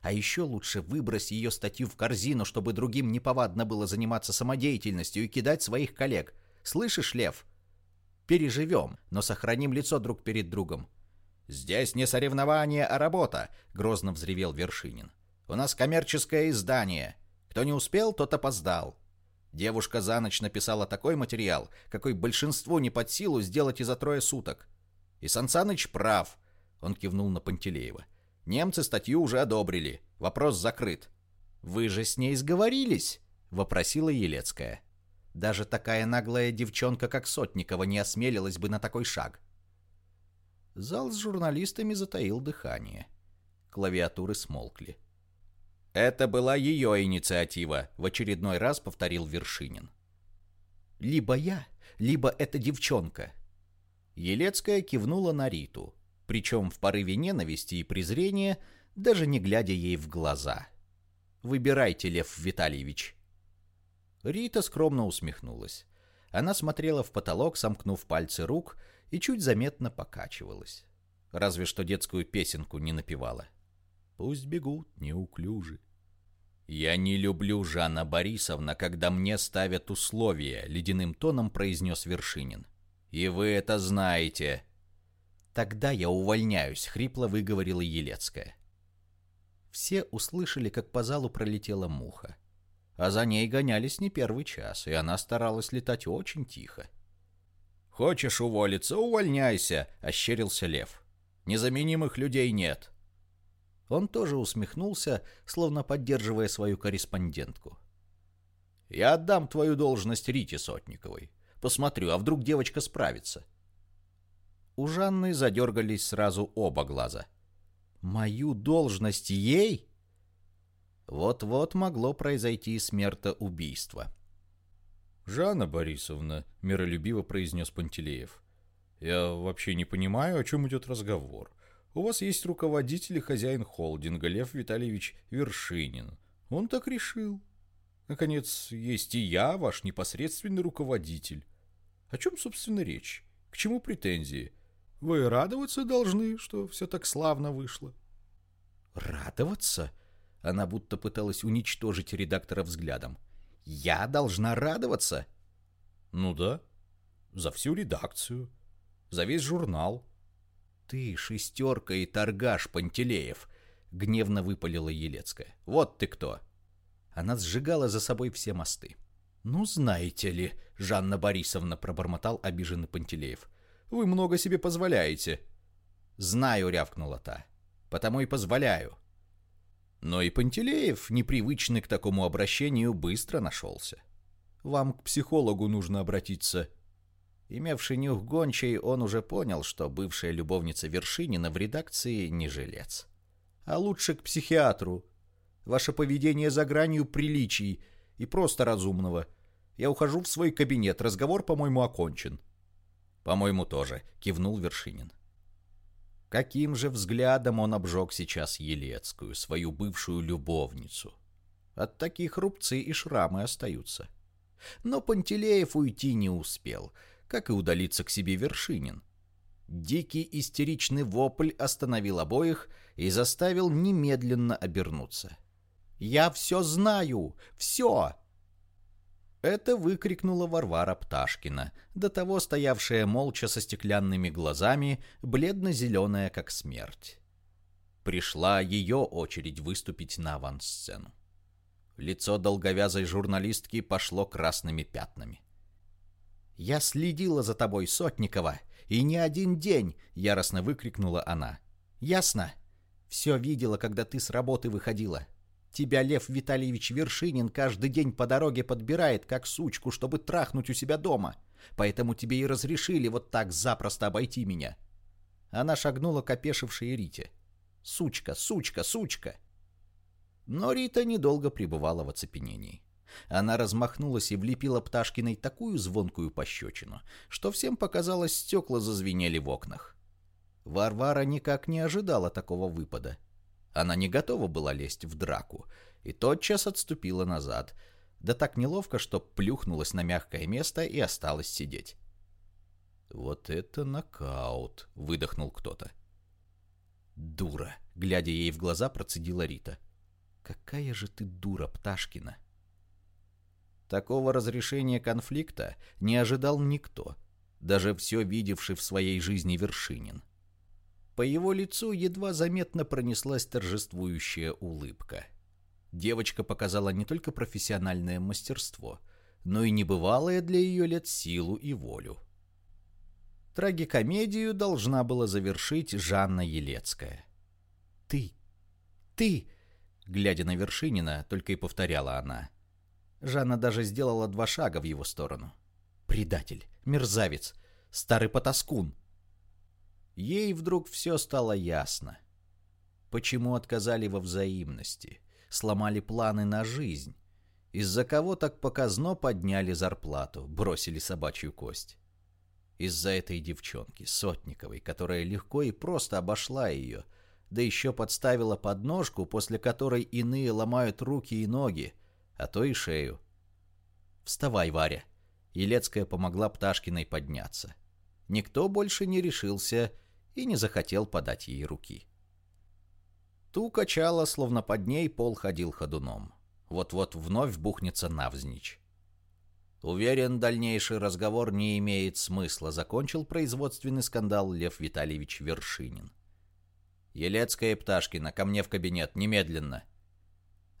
А еще лучше выбрось ее статью в корзину, чтобы другим неповадно было заниматься самодеятельностью и кидать своих коллег. Слышишь, Лев? Переживем, но сохраним лицо друг перед другом. «Здесь не соревнование, а работа!» — грозно взревел Вершинин. «У нас коммерческое издание. Кто не успел, тот опоздал. Девушка за ночь написала такой материал, какой большинству не под силу сделать и за трое суток. И Сансаныч прав. Он кивнул на Пантелеева. Немцы статью уже одобрили. Вопрос закрыт. «Вы же с ней сговорились?» — вопросила Елецкая. Даже такая наглая девчонка, как Сотникова, не осмелилась бы на такой шаг. Зал с журналистами затаил дыхание. Клавиатуры смолкли. «Это была ее инициатива», — в очередной раз повторил Вершинин. «Либо я, либо эта девчонка». Елецкая кивнула на Риту, причем в порыве ненависти и презрения, даже не глядя ей в глаза. «Выбирайте, Лев Витальевич». Рита скромно усмехнулась. Она смотрела в потолок, сомкнув пальцы рук, и чуть заметно покачивалась. Разве что детскую песенку не напевала. — Пусть бегут неуклюжи. «Я не люблю, Жанна Борисовна, когда мне ставят условия», — ледяным тоном произнес Вершинин. «И вы это знаете». «Тогда я увольняюсь», — хрипло выговорила Елецкая. Все услышали, как по залу пролетела муха. А за ней гонялись не первый час, и она старалась летать очень тихо. «Хочешь уволиться — увольняйся», — ощерился Лев. «Незаменимых людей нет». Он тоже усмехнулся, словно поддерживая свою корреспондентку. «Я отдам твою должность Рите Сотниковой. Посмотрю, а вдруг девочка справится?» У Жанны задергались сразу оба глаза. «Мою должность ей?» Вот-вот могло произойти смертоубийство. «Жанна Борисовна», — миролюбиво произнес Пантелеев, — «я вообще не понимаю, о чем идет разговор. У вас есть руководитель и хозяин холдинга Лев Витальевич Вершинин. Он так решил. Наконец, есть и я, ваш непосредственный руководитель. О чем, собственно, речь? К чему претензии? Вы радоваться должны, что все так славно вышло. Радоваться? Она будто пыталась уничтожить редактора взглядом. Я должна радоваться? Ну да. За всю редакцию. За весь журнал. «Ты шестерка и торгаш, Пантелеев!» — гневно выпалила Елецкая. «Вот ты кто!» Она сжигала за собой все мосты. «Ну, знаете ли, Жанна Борисовна», — пробормотал обиженный Пантелеев. «Вы много себе позволяете». «Знаю», — рявкнула та. «Потому и позволяю». Но и Пантелеев, непривычный к такому обращению, быстро нашелся. «Вам к психологу нужно обратиться», Имевший нюх гончей, он уже понял, что бывшая любовница Вершинина в редакции не жилец. А лучше к психиатру. Ваше поведение за гранью приличий и просто разумного. Я ухожу в свой кабинет, разговор, по-моему, окончен. По-моему, тоже, кивнул Вершинин. Каким же взглядом он обжег сейчас Елецкую, свою бывшую любовницу. От таких рубцы и шрамы остаются. Но Пантелеев уйти не успел — как и удалиться к себе Вершинин. Дикий истеричный вопль остановил обоих и заставил немедленно обернуться. «Я все знаю! Все!» Это выкрикнула Варвара Пташкина, до того стоявшая молча со стеклянными глазами, бледно-зеленая, как смерть. Пришла ее очередь выступить на авансцену. Лицо долговязой журналистки пошло красными пятнами. «Я следила за тобой, Сотникова, и не один день!» — яростно выкрикнула она. «Ясно? Все видела, когда ты с работы выходила. Тебя Лев Витальевич Вершинин каждый день по дороге подбирает, как сучку, чтобы трахнуть у себя дома. Поэтому тебе и разрешили вот так запросто обойти меня». Она шагнула к опешившей Рите. «Сучка, сучка, сучка!» Но Рита недолго пребывала в оцепенении. Она размахнулась и влепила Пташкиной такую звонкую пощечину, что всем показалось, стекла зазвенели в окнах. Варвара никак не ожидала такого выпада. Она не готова была лезть в драку и тотчас отступила назад, да так неловко, что плюхнулась на мягкое место и осталась сидеть. «Вот это нокаут!» — выдохнул кто-то. «Дура!» — глядя ей в глаза, процедила Рита. «Какая же ты дура, Пташкина!» Такого разрешения конфликта не ожидал никто, даже все видевший в своей жизни Вершинин. По его лицу едва заметно пронеслась торжествующая улыбка. Девочка показала не только профессиональное мастерство, но и небывалое для ее лет силу и волю. Трагикомедию должна была завершить Жанна Елецкая. «Ты! Ты!» Глядя на Вершинина, только и повторяла она. Жанна даже сделала два шага в его сторону. «Предатель! Мерзавец! Старый потаскун!» Ей вдруг все стало ясно. Почему отказали во взаимности? Сломали планы на жизнь? Из-за кого так показно подняли зарплату, бросили собачью кость? Из-за этой девчонки, Сотниковой, которая легко и просто обошла ее, да еще подставила подножку, после которой иные ломают руки и ноги, а то и шею. «Вставай, Варя!» Елецкая помогла Пташкиной подняться. Никто больше не решился и не захотел подать ей руки. Ту качала, словно под ней пол ходил ходуном. Вот-вот вновь бухнется навзничь. Уверен, дальнейший разговор не имеет смысла, закончил производственный скандал Лев Витальевич Вершинин. Елецкая и Пташкина, ко мне в кабинет, немедленно.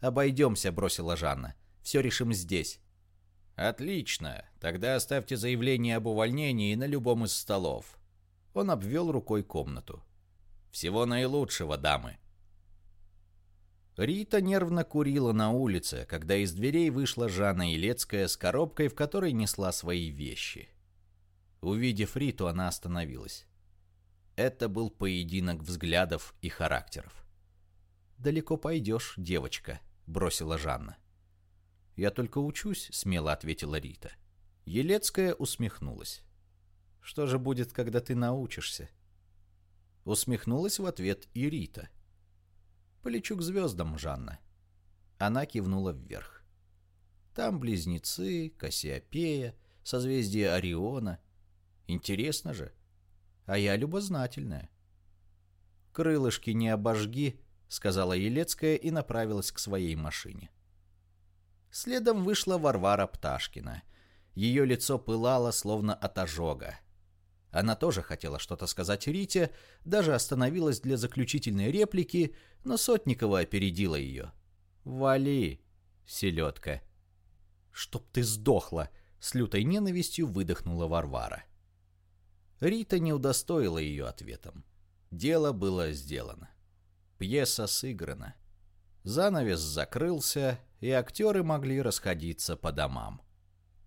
Обойдемся, бросила Жанна. Все решим здесь. Отлично. Тогда оставьте заявление об увольнении на любом из столов. Он обвел рукой комнату. Всего наилучшего, дамы. Рита нервно курила на улице, когда из дверей вышла Жанна Елецкая с коробкой, в которой несла свои вещи. Увидев Риту, она остановилась. Это был поединок взглядов и характеров. «Далеко пойдешь, девочка», — бросила Жанна. «Я только учусь», — смело ответила Рита. Елецкая усмехнулась. «Что же будет, когда ты научишься?» Усмехнулась в ответ и Рита. Полечу к звездам, Жанна. Она кивнула вверх. Там близнецы, Кассиопея, созвездие Ориона. Интересно же. А я любознательная. Крылышки не обожги, сказала Елецкая и направилась к своей машине. Следом вышла Варвара Пташкина. Ее лицо пылало, словно от ожога. Она тоже хотела что-то сказать Рите, даже остановилась для заключительной реплики, но Сотникова опередила ее. «Вали, селедка!» «Чтоб ты сдохла!» — с лютой ненавистью выдохнула Варвара. Рита не удостоила ее ответом. Дело было сделано. Пьеса сыграна. Занавес закрылся, и актеры могли расходиться по домам.